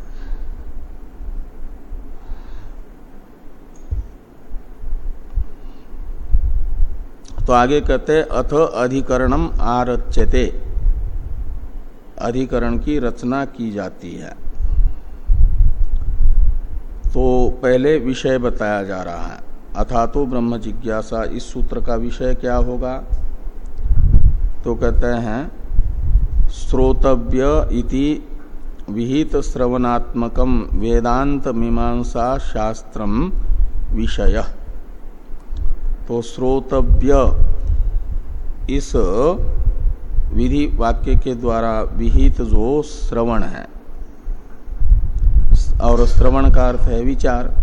A: तो आगे कहते अथ अधिकरणम आरच्यते। अधिकरण की रचना की जाती है। तो पहले विषय बताया जा रहा है। अथा तो ब्रह्म जिज्ञासा। इस सूत्र का विषय क्या होगा? तो कहते हैं, श्रोतव्य इति विहित श्रवणात्मकम वेदांत मीमांसा शास्त्र विषय। तो श्रोतव्य इस विधि वाक्य के द्वारा विहित जो श्रवण है, और श्रवण का अर्थ है विचार।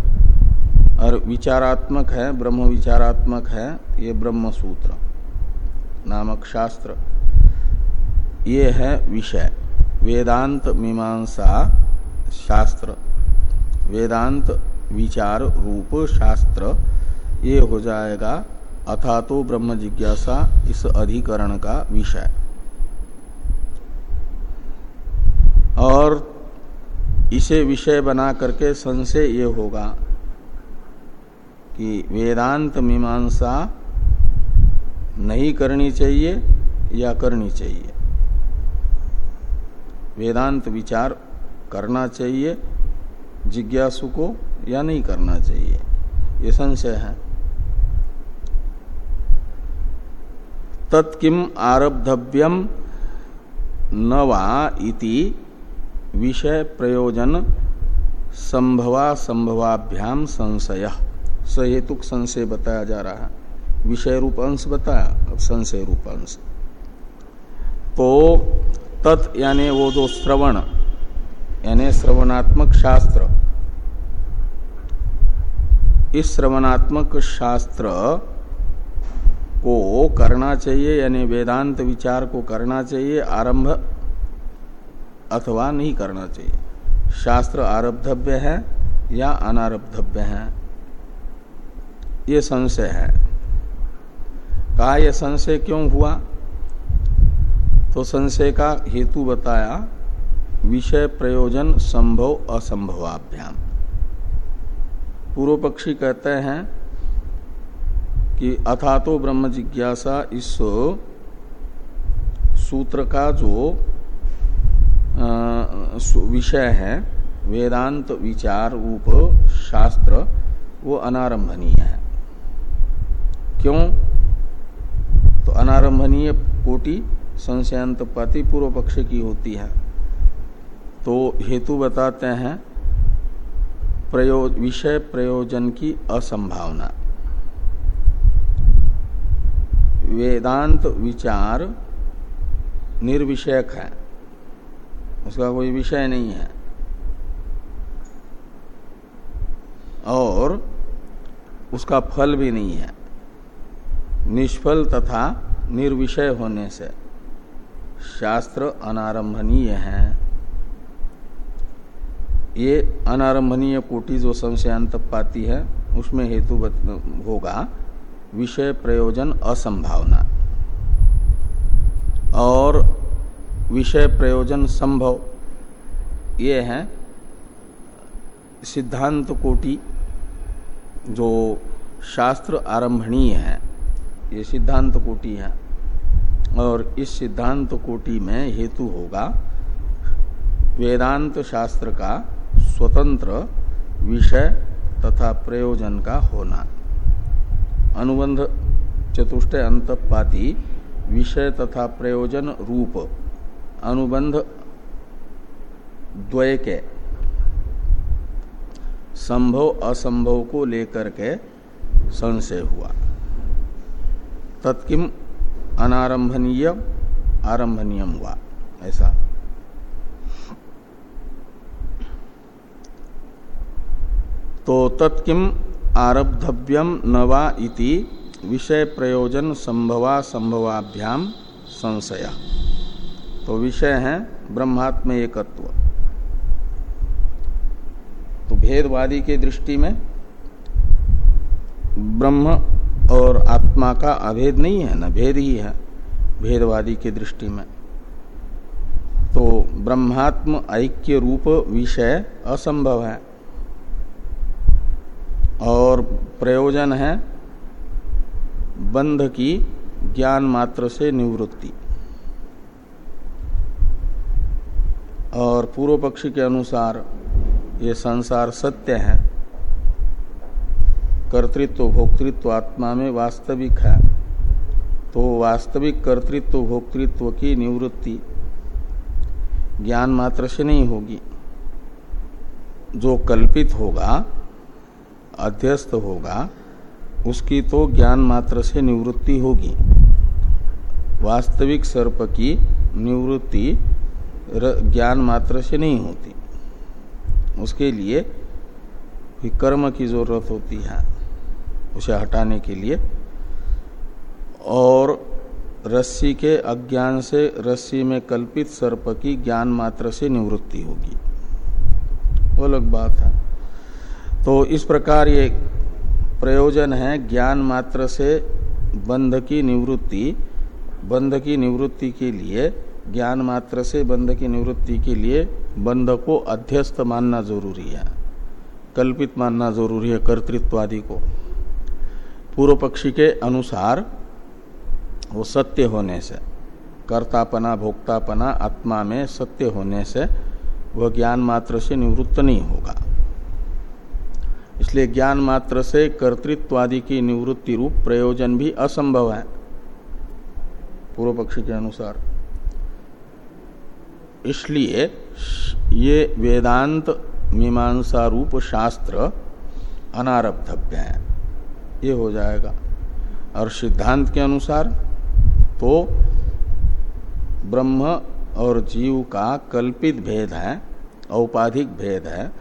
A: और विचारात्मक है, ब्रह्म विचारात्मक है, ये ब्रह्म सूत्र नामक शास्त्र। ये है विषय। वेदांत मीमांसा शास्त्र। वेदांत विचार रूप शास्त्र। ये हो जाएगा अथा तो ब्रह्म जिज्ञासा इस अधिकरण का विषय। और इसे विषय बना करके संशय ये होगा कि वेदांत मीमांसा नहीं करनी चाहिए या करनी चाहिए। वेदांत विचार करना चाहिए, जिज्ञासु को या नहीं करना चाहिए। ये संशय है। तत्किम आरब्धव्यम नवा इति विषय प्रयोजन संभवा संभवाभ्याम संशय। सहेतुक संशय बताया जा रहा। है विषय रूप अंश बताया, अब संशय रूप अंश। तो तत् यानी वो जो श्रवण, यानी श्रवणात्मक शास्त्र। इस श्रवणात्मक शास्त्र को करना चाहिए, यानी वेदांत विचार को करना चाहिए, आरंभ अथवा नहीं करना चाहिए। शास्त्र आरब्धव्य है या अनारब्धव्य है? ये संशय है। कहा, यह संशय क्यों हुआ? तो संशय का हेतु बताया, विषय प्रयोजन संभव असंभवाभ्याम। पूर्व पक्षी कहते हैं कि अथा तो ब्रह्म जिज्ञासा इस सूत्र का जो विषय है, वेदांत, विचार रूप शास्त्र वो अनारंभनीय है। क्यों? तो अनारंभनीय कोटि संशयांत पाति पूर्व पक्ष की होती है। तो हेतु बताते हैं प्रयोग विषय प्रयोजन की असंभावना। वेदांत विचार निर्विषयक है। उसका कोई विषय नहीं है। और उसका फल भी नहीं है। निष्फल तथा निर्विषय होने से शास्त्र अनारंभनीय है। ये अनारंभनीय कोटि जो संशयांत पाती है, उसमें हेतु होगा विषय प्रयोजन असंभावना। और विषय प्रयोजन संभव, ये है सिद्धांत कोटि जो शास्त्र आरंभणीय है। ये सिद्धांत कोटि है। और इस सिद्धांत कोटि में हेतु होगा वेदांत शास्त्र का स्वतंत्र विषय तथा प्रयोजन का होना। अनुबंध चतुष्टय अंतपाती विषय तथा प्रयोजन रूप अनुबंध द्वय के संभव असंभव को लेकर के संशय हुआ। तत्किम अनारंभनीय आरंभनीय हुआ ऐसा। तो तत्किम आरब्धव्यम नवा इति विषय प्रयोजन संभवा संभवाभ्याम संशय। तो विषय है ब्रह्मात्म एकत्व तो भेदवादी के दृष्टि में ब्रह्म और आत्मा का अभेद नहीं है, ना भेद ही है, भेदवादी की दृष्टि में। तो ब्रह्मात्म ऐक्य रूप विषय असंभव है। और प्रयोजन है बंध की ज्ञान मात्र से निवृत्ति। और पूर्व पक्षी के अनुसार ये संसार सत्य है। कर्तृत्व, भोक्तृत्व आत्मा में वास्तविक है। तो वास्तविक कर्तृत्व, भोक्तृत्व की निवृत्ति ज्ञान मात्र से नहीं होगी। जो कल्पित होगा, अध्यस्त होगा, उसकी तो ज्ञान मात्र से निवृत्ति होगी। वास्तविक सर्प की निवृत्ति ज्ञान मात्र से नहीं होती। उसके लिए कर्म की ज़रूरत होती है। उसे हटाने के लिए। और रस्सी के अज्ञान से रस्सी में कल्पित सर्प की ज्ञान मात्र से निवृत्ति होगी। वो अलग बात है तो इस प्रकार ये प्रयोजन है, ज्ञान मात्र से बंध की निवृत्ति। बंध की निवृत्ति के लिए, ज्ञान मात्र से बंध की निवृत्ति के लिए बंध को अध्यस्त मानना ज़रूरी है। कल्पित मानना ज़रूरी है कर्तृत्वादि को। पूर्व पक्षी के अनुसार वो सत्य होने से, कर्तापना, भोक्तापना, आत्मा में सत्य होने से वह ज्ञान मात्र से निवृत्त नहीं होगा। इसलिए ज्ञान मात्र से कर्तृत्वादि की निवृत्ति रूप प्रयोजन भी असंभव है। पूर्व पक्षी के अनुसार। इसलिए ये वेदांत मीमांसा रूप शास्त्र अनारब्धव्य है। ये हो जाएगा। और सिद्धांत के अनुसार तो ब्रह्म और जीव का कल्पित भेद है, औपाधिक भेद है,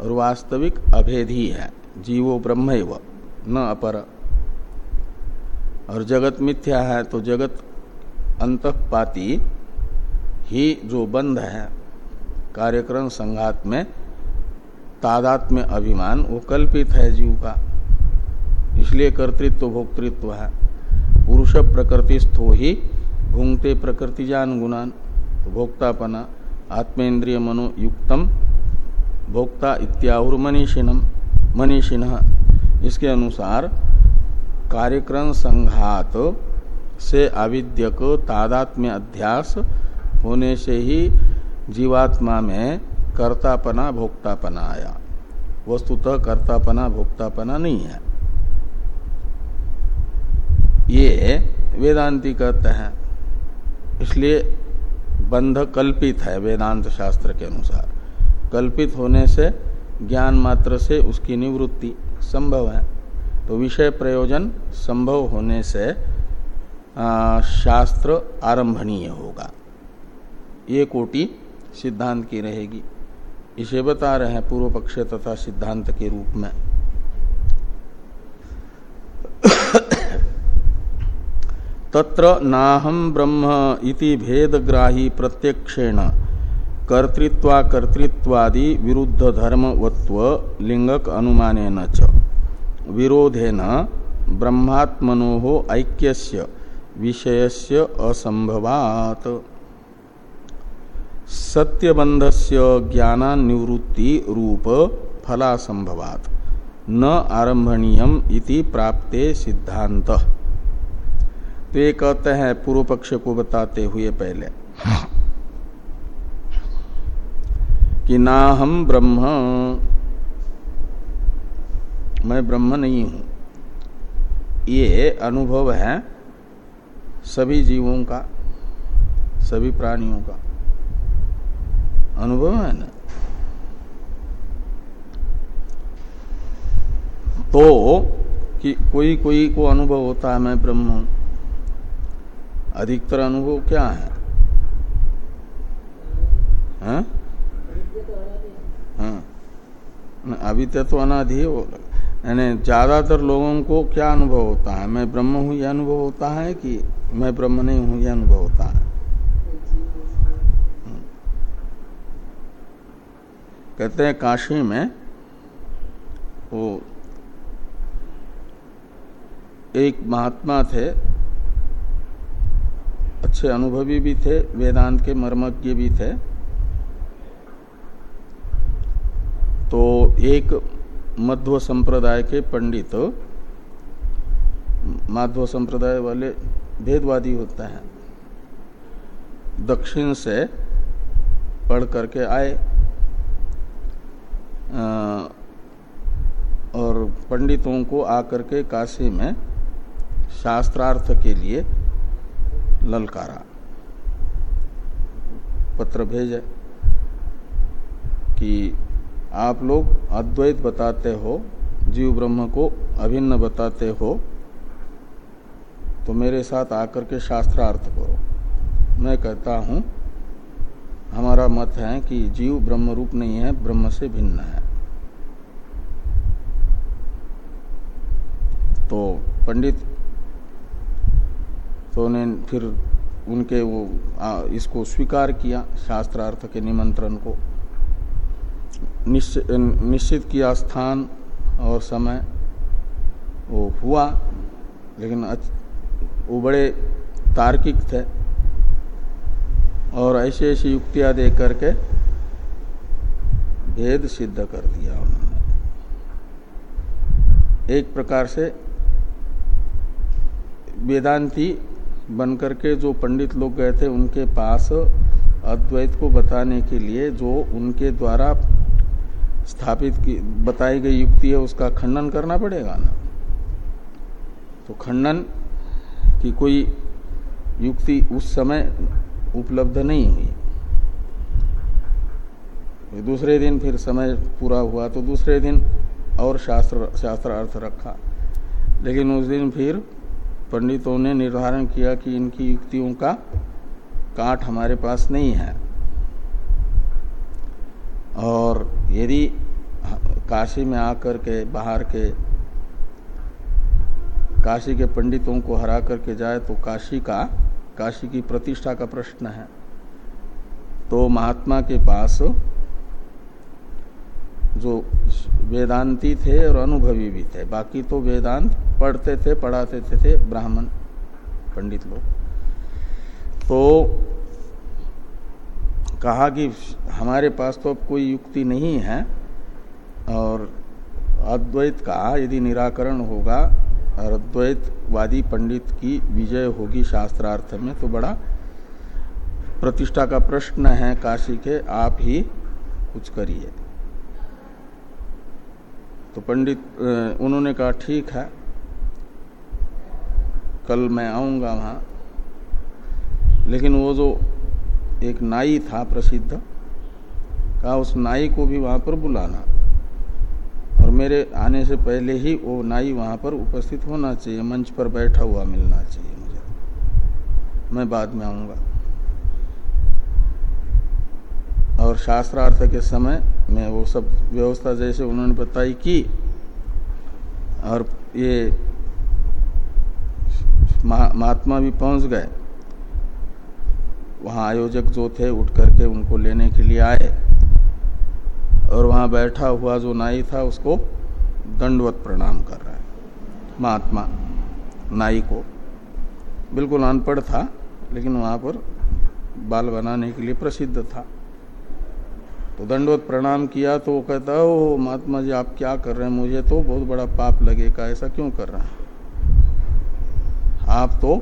A: और वास्तविक अभेद ही है। जीवो ब्रह्म न अपर। और जगत मिथ्या है तो जगत अंतपाती ही जो बंध है, कार्यक्रम संघात में तादात्म्य अभिमान, वो कल्पित है जीव का। इसलिए कर्तृत्व भोक्तृत्व है। पुरुष प्रकृतिस्थो ही भूंगते प्रकृति जान गुणान तो भोक्तापना, आत्मेन्द्रिय मनो मनोयुक्तम भोक्ता इत्याहुर मनीषिनम मनीषिण इसके अनुसार कार्यक्रम संघात से आविद्यक तादात्म्य अध्यास होने से ही जीवात्मा में कर्तापना, भोक्तापना आया। वस्तुतः कर्तापना, भोक्तापना नहीं है। ये वेदांति कहते हैं। इसलिए बंध कल्पित है वेदांत शास्त्र के अनुसार। कल्पित होने से ज्ञान मात्र से उसकी निवृत्ति संभव है। तो विषय प्रयोजन संभव होने से आ, शास्त्र आरंभणीय होगा। ये कोटि सिद्धांत की रहेगी। इसे बता रहे हैं पूर्व पक्ष तथा सिद्धांत के रूप में। तत्र नाहम ब्रह्म इति भेदग्राही प्रत्यक्षेण। कर्तृत्वा कर्तृत्वादि विरुद्ध धर्मवत्व लिंगक अनुमान च। विरोधेन ब्रह्मात्मनो ऐक्यस्य विषयस्य असंभवात सत्यबंधस्य ज्ञानानिवृत्ति रूप फलासंभवात न आरंभणीय प्राप्ते सिद्धांत तो ये कहते हैं पूर्व पक्ष को बताते हुए पहले कि ना हम ब्रह्म, मैं ब्रह्म नहीं हूँ। ये अनुभव है सभी जीवों का, सभी प्राणियों का। अनुभव है ना? तो कि कोई कोई को अनुभव होता है, मैं ब्रह्म हूँ। अधिकतर अनुभव क्या है? हाँ? हाँ। अभी तक तो अनाधि है वो यानी ज़्यादातर लोगों को क्या अनुभव होता है? मैं ब्रह्म हूँ यह अनुभव होता है कि मैं ब्रह्म नहीं हूँ यह अनुभव होता है। कहते हैं काशी में वो एक महात्मा थे अच्छे अनुभवी भी थे, वेदांत के मर्मज्ञ भी थे। तो एक मध्व संप्रदाय के पंडित, माध्व संप्रदाय वाले भेदवादी होते हैं। दक्षिण से पढ़ करके आए और पंडितों को आकर के काशी में शास्त्रार्थ के लिए ललकारा। पत्र भेजे कि आप लोग अद्वैत बताते हो, जीव ब्रह्म को अभिन्न बताते हो तो मेरे साथ आकर के शास्त्रार्थ करो। मैं कहता हूँ, हमारा मत है कि जीव ब्रह्म रूप नहीं है, ब्रह्म से भिन्न है। तो पंडित तो उन्हें फिर उनके वो आ, इसको स्वीकार किया शास्त्रार्थ के निमंत्रण को। निश्चित, निश्चित किया स्थान और समय वो हुआ लेकिन वो बड़े तार्किक थे। और ऐसी ऐसी युक्तियाँ दे करके भेद सिद्ध कर दिया उन्होंने। एक प्रकार से वेदांती बनकर के जो पंडित लोग गए थे उनके पास अद्वैत को बताने के लिए, जो उनके द्वारा स्थापित की, बताई गई युक्ति है, उसका खंडन करना पड़ेगा ना? तो खंडन की कोई युक्ति उस समय उपलब्ध नहीं हुई। दूसरे दिन फिर समय पूरा हुआ तो दूसरे दिन और शास्त्र शास्त्र अर्थ रखा। लेकिन उस दिन फिर पंडितों ने निर्धारण किया कि इनकी युक्तियों का काट हमारे पास नहीं है। और यदि काशी में आकर के, बाहर के, काशी के पंडितों को हरा करके जाए तो काशी का, काशी की प्रतिष्ठा का प्रश्न है। तो महात्मा के पास जो वेदांती थे और अनुभवी भी थे। बाकी तो वेदांत पढ़ते थे पढ़ाते थे, थे ब्राह्मण पंडित लोग। तो कहा कि हमारे पास तो अब कोई युक्ति नहीं है और अद्वैत का यदि निराकरण होगा और अद्वैतवादी पंडित की विजय होगी शास्त्रार्थ में तो बड़ा प्रतिष्ठा का प्रश्न है। काशी के आप ही कुछ करिए। तो पंडित उन्होंने कहा, ठीक है। कल मैं आऊँगा वहाँ। लेकिन वो जो एक नाई था प्रसिद्ध, कहा, उस नाई को भी वहाँ पर बुलाना। और मेरे आने से पहले ही वो नाई वहाँ पर उपस्थित होना चाहिए, मंच पर बैठा हुआ मिलना चाहिए मुझे। मैं बाद में आऊँगा। और शास्त्रार्थ के समय में वो सब व्यवस्था जैसे उन्होंने बताई की, और ये महात्मा भी पहुँच गए। वहाँ आयोजक जो थे उठ करके उनको लेने के लिए आए, और वहाँ बैठा हुआ जो नाई था उसको दंडवत प्रणाम कर रहा है। महात्मा नाई को बिल्कुल अनपढ़ था, लेकिन वहाँ पर बाल बनाने के लिए प्रसिद्ध था। तो दंडवत प्रणाम किया तो वो कहता है ओ महात्मा जी, आप क्या कर रहे हैं? मुझे तो बहुत बड़ा पाप लगेगा, ऐसा क्यों कर रहे हैं? आप तो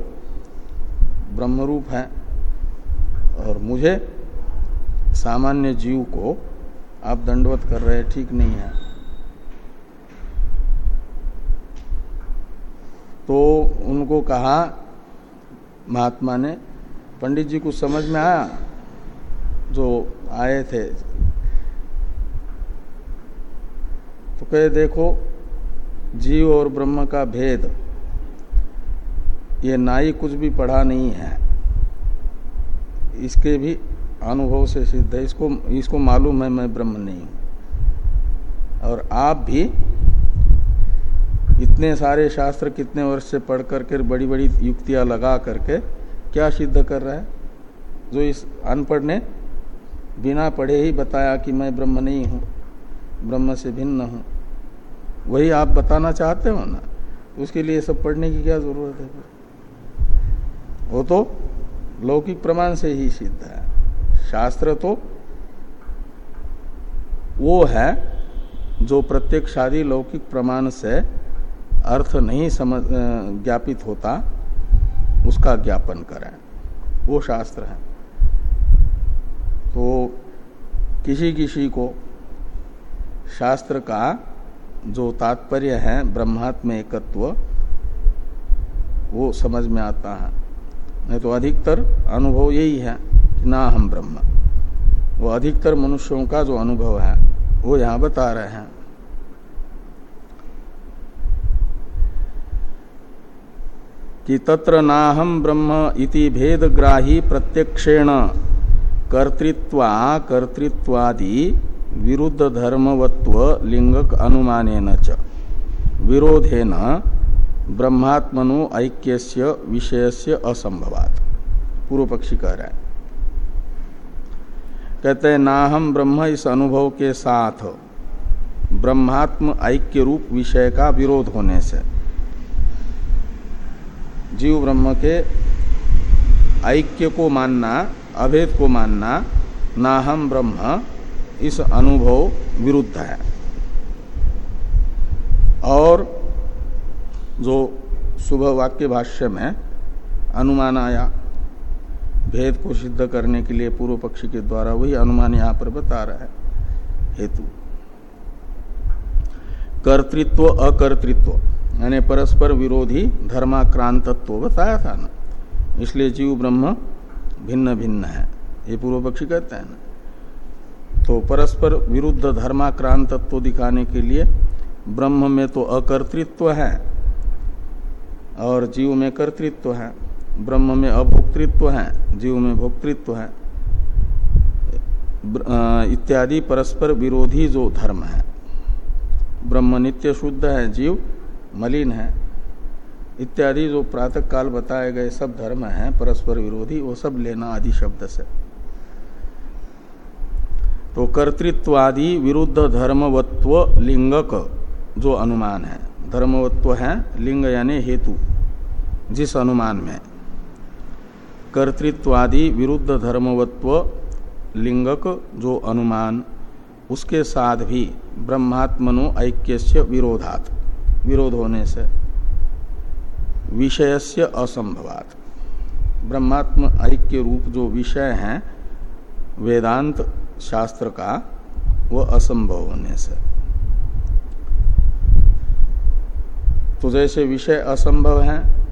A: ब्रह्म रूप है और मुझे सामान्य जीव को आप दंडवत कर रहे हैं, ठीक नहीं है। तो उनको कहा, महात्मा ने, पंडित जी को समझ में आया? जो आए थे तो कहे, देखो, जीव और ब्रह्म का भेद, ये नाई कुछ भी पढ़ा नहीं है। इसके भी अनुभव से सिद्ध है। इसको इसको मालूम है, मैं ब्रह्म नहीं हूँ। और आप भी इतने सारे शास्त्र कितने वर्ष से पढ़ करके बड़ी बड़ी युक्तियाँ लगा करके, क्या सिद्ध कर रहा है? जो इस अनपढ़ ने बिना पढ़े ही बताया कि मैं ब्रह्म नहीं हूँ, ब्रह्म से भिन्न हूँ। वही आप बताना चाहते हो ना, उसके लिए सब पढ़ने की क्या ज़रूरत है वो तो लौकिक प्रमाण से ही सिद्ध है। शास्त्र तो वो है जो प्रत्येक शादी लौकिक प्रमाण से अर्थ नहीं समझ ज्ञापित होता, उसका ज्ञापन करें। वो शास्त्र है। तो किसी किसी को शास्त्र का जो तात्पर्य है ब्रह्मात्म एकत्व वो समझ में आता है। नहीं तो अधिकतर अनुभव यही है कि ना हम ब्रह्म। वो अधिकतर मनुष्यों का जो अनुभव है, वो यहाँ बता रहे हैं। कि तत्र नाहम ब्रह्म इति भेदग्राही प्रत्यक्षेण, कर्तृत्वा, कर्तृत्वादि विरुद्ध धर्मवत्व लिंगक अनुमान च। विरोधेन ब्रह्मात्मनो ऐक्यस्य विषयस्य असंभवात पूर्व पक्षी कह रहा है कहते हैं ना हम ब्रह्म इस अनुभव के साथ ब्रह्मात्म ऐक्य रूप विषय का विरोध होने से जीव ब्रह्म के ऐक्य को मानना, अभेद को मानना ना हम ब्रह्म इस अनुभव विरुद्ध है। और जो सुबह वाक्य भाष्य में अनुमान आया भेद को सिद्ध करने के लिए पूर्व पक्षी के द्वारा वही अनुमान यहाँ पर बता रहा है। हेतु। कर्तृत्व, अकर्तृत्व, यानी परस्पर विरोधी धर्माक्रांतत्व बताया था ना। इसलिए जीव ब्रह्म भिन्न भिन्न है। ये पूर्व पक्षी कहते हैं ना। तो परस्पर विरुद्ध धर्माक्रांतत्व दिखाने के लिए ब्रह्म में तो अकर्तृत्व है और जीव में कर्तृत्व है। ब्रह्म में अभोक्तृत्व है, जीव में भोक्तृत्व है। इत्यादि परस्पर विरोधी जो धर्म है। ब्रह्म नित्य शुद्ध है, जीव मलिन है। इत्यादि जो प्रातः काल बताए गए सब धर्म हैं, परस्पर विरोधी, वो सब लेना आदि शब्द से। तो कर्तृत्वादि विरुद्ध धर्मवत्व लिंगक जो अनुमान है। धर्मवत्व है, लिंग यानी हेतु, जिस अनुमान में। कर्तृत्वादि विरुद्ध धर्मवत्व लिंगक जो अनुमान, उसके साथ भी ब्रह्मात्मनो ऐक्य विरोधात। विरोध होने से विषयस्य असंभवात। ब्रह्मात्म ऐक्य रूप जो विषय है, वेदांत शास्त्र का वह असंभव होने से। तो जैसे विषय असंभव है,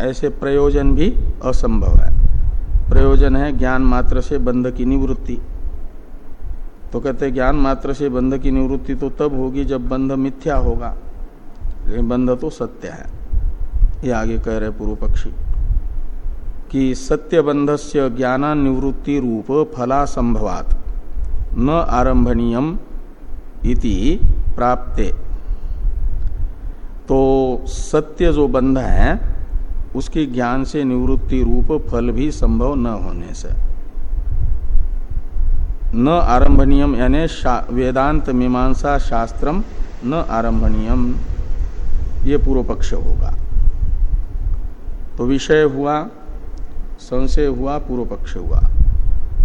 A: ऐसे प्रयोजन भी असंभव है। प्रयोजन है ज्ञान मात्र से बंध की निवृत्ति। तो कहते ज्ञान मात्र से बंध की निवृत्ति तो तब होगी जब बंध मिथ्या होगा। लेकिन बंध तो सत्य है। ये आगे कह रहे पूर्व पक्षी कि सत्य बंध से ज्ञानानिवृत्ति रूप फला संभवात न आरंभनीयम इति प्राप्ते। तो सत्य जो बंध है, उसके ज्ञान से निवृत्ति रूप फल भी संभव न होने से। न आरंभनीयम यानी वेदांत मीमांसा शास्त्रम न आरंभनीयम, ये पूर्व पक्ष होगा। तो विषय हुआ, संशय हुआ, पूर्व पक्ष हुआ।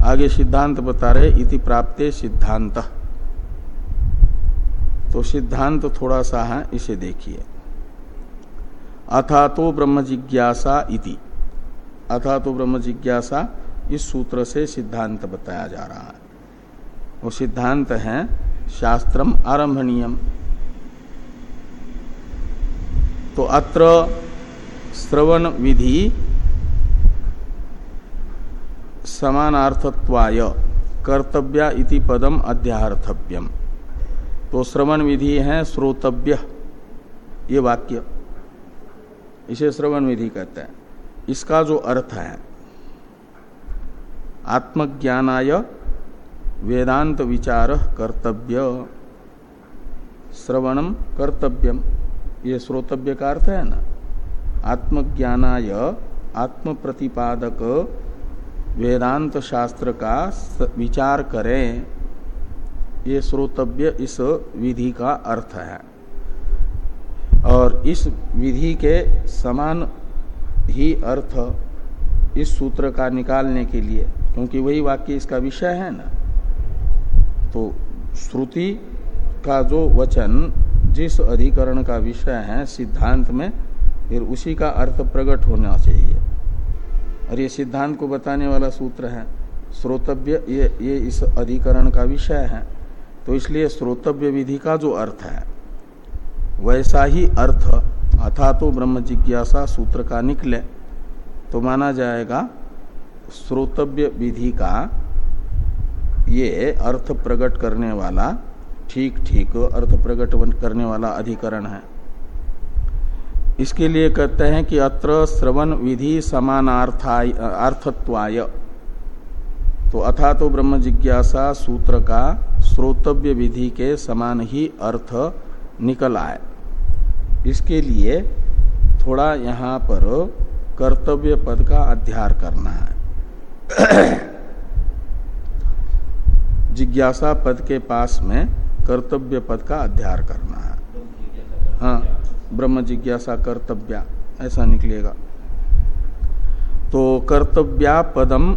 A: आगे सिद्धांत बता रहे इति प्राप्ते सिद्धांत। तो सिद्धांत थोड़ा सा है, इसे देखिए। अथा तो ब्रह्म जिज्ञासा इति। अथा तो ब्रह्म जिज्ञासा इस सूत्र से सिद्धांत बताया जा रहा है। वो सिद्धांत है शास्त्रम आरंभणीयम तो अत्र श्रवण विधि समानार्थत्वाय, कर्तव्य इति पदम अध्यार्थव्यम तो श्रवण विधि है श्रोतव्य, ये वाक्य। इसे श्रवण विधि कहते हैं। इसका जो अर्थ है, आत्मज्ञानाय वेदांत विचार कर्तव्य श्रवणम कर्तव्यम, ये श्रोतव्य का अर्थ है ना? आत्मज्ञानाय आत्म प्रतिपादक वेदांत शास्त्र का विचार करें, ये श्रोतव्य इस विधि का अर्थ है। और इस विधि के समान ही अर्थ इस सूत्र का निकालने के लिए, क्योंकि वही वाक्य इसका विषय है ना। तो श्रुति का जो वचन जिस अधिकरण का विषय है सिद्धांत में, फिर उसी का अर्थ प्रकट होना चाहिए। और ये सिद्धांत को बताने वाला सूत्र है, श्रोतव्य, ये ये इस अधिकरण का विषय है। तो इसलिए श्रोतव्य विधि का जो अर्थ है, वैसा ही अर्थ अथा तो ब्रह्म जिज्ञासा सूत्र का निकले तो माना जाएगा श्रोतव्य विधि का ये अर्थ प्रकट करने वाला ठीक ठीक अर्थ प्रकट करने वाला अधिकरण है। इसके लिए कहते हैं कि अत्र श्रवण विधि समानार्थत्वाय तो अथा तो ब्रह्म जिज्ञासा सूत्र का श्रोतव्य विधि के समान ही अर्थ निकल आए। इसके लिए थोड़ा यहाँ पर कर्तव्य पद का अध्यार करना है। *coughs* जिज्ञासा पद के पास में कर्तव्य पद का अध्यार करना है। हाँ। ब्रह्म जिज्ञासा कर्तव्या, ऐसा निकलेगा। तो कर्तव्या पदम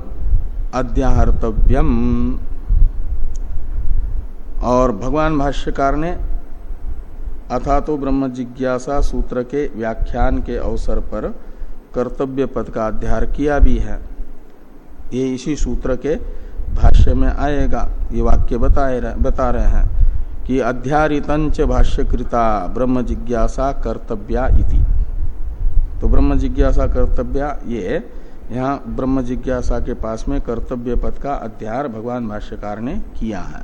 A: अध्याहर्तव्यम। और भगवान भाष्यकार ने अथा तो ब्रह्म जिज्ञासा सूत्र के व्याख्यान के अवसर पर कर्तव्य पद का अध्यार किया भी है। ये इसी सूत्र के भाष्य में आएगा, ये वाक्य बताए बता रहे हैं। कि अध्यारितंच भाष्यकृता ब्रह्म जिज्ञासा कर्तव्या इति। तो ब्रह्म जिज्ञासा कर्तव्या ये, यहाँ ब्रह्म जिज्ञासा के पास में कर्तव्य पद का अध्यार भगवान भाष्यकार ने किया है।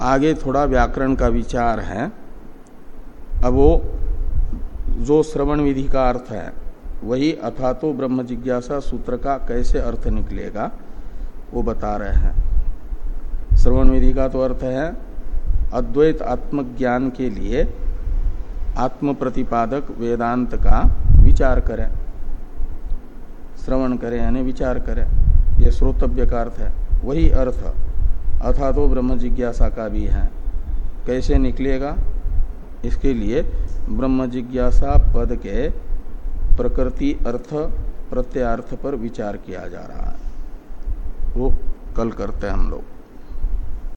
A: आगे थोड़ा व्याकरण का विचार है। अब वो, जो श्रवण विधि का अर्थ है, वही अथा तो ब्रह्म जिज्ञासा सूत्र का कैसे अर्थ निकलेगा? वो बता रहे हैं। श्रवण विधि का तो अर्थ है, अद्वैत आत्मज्ञान के लिए आत्म प्रतिपादक वेदांत का विचार करें। श्रवण करें, यानी विचार करें। यह श्रोतव्य का अर्थ है। वही अर्थ, अथा तो ब्रह्म जिज्ञासा का भी है। कैसे निकलेगा? इसके लिए ब्रह्म जिज्ञासा पद के प्रकृति अर्थ प्रत्यार्थ पर विचार किया जा रहा है। वो कल करते हैं हम लोग।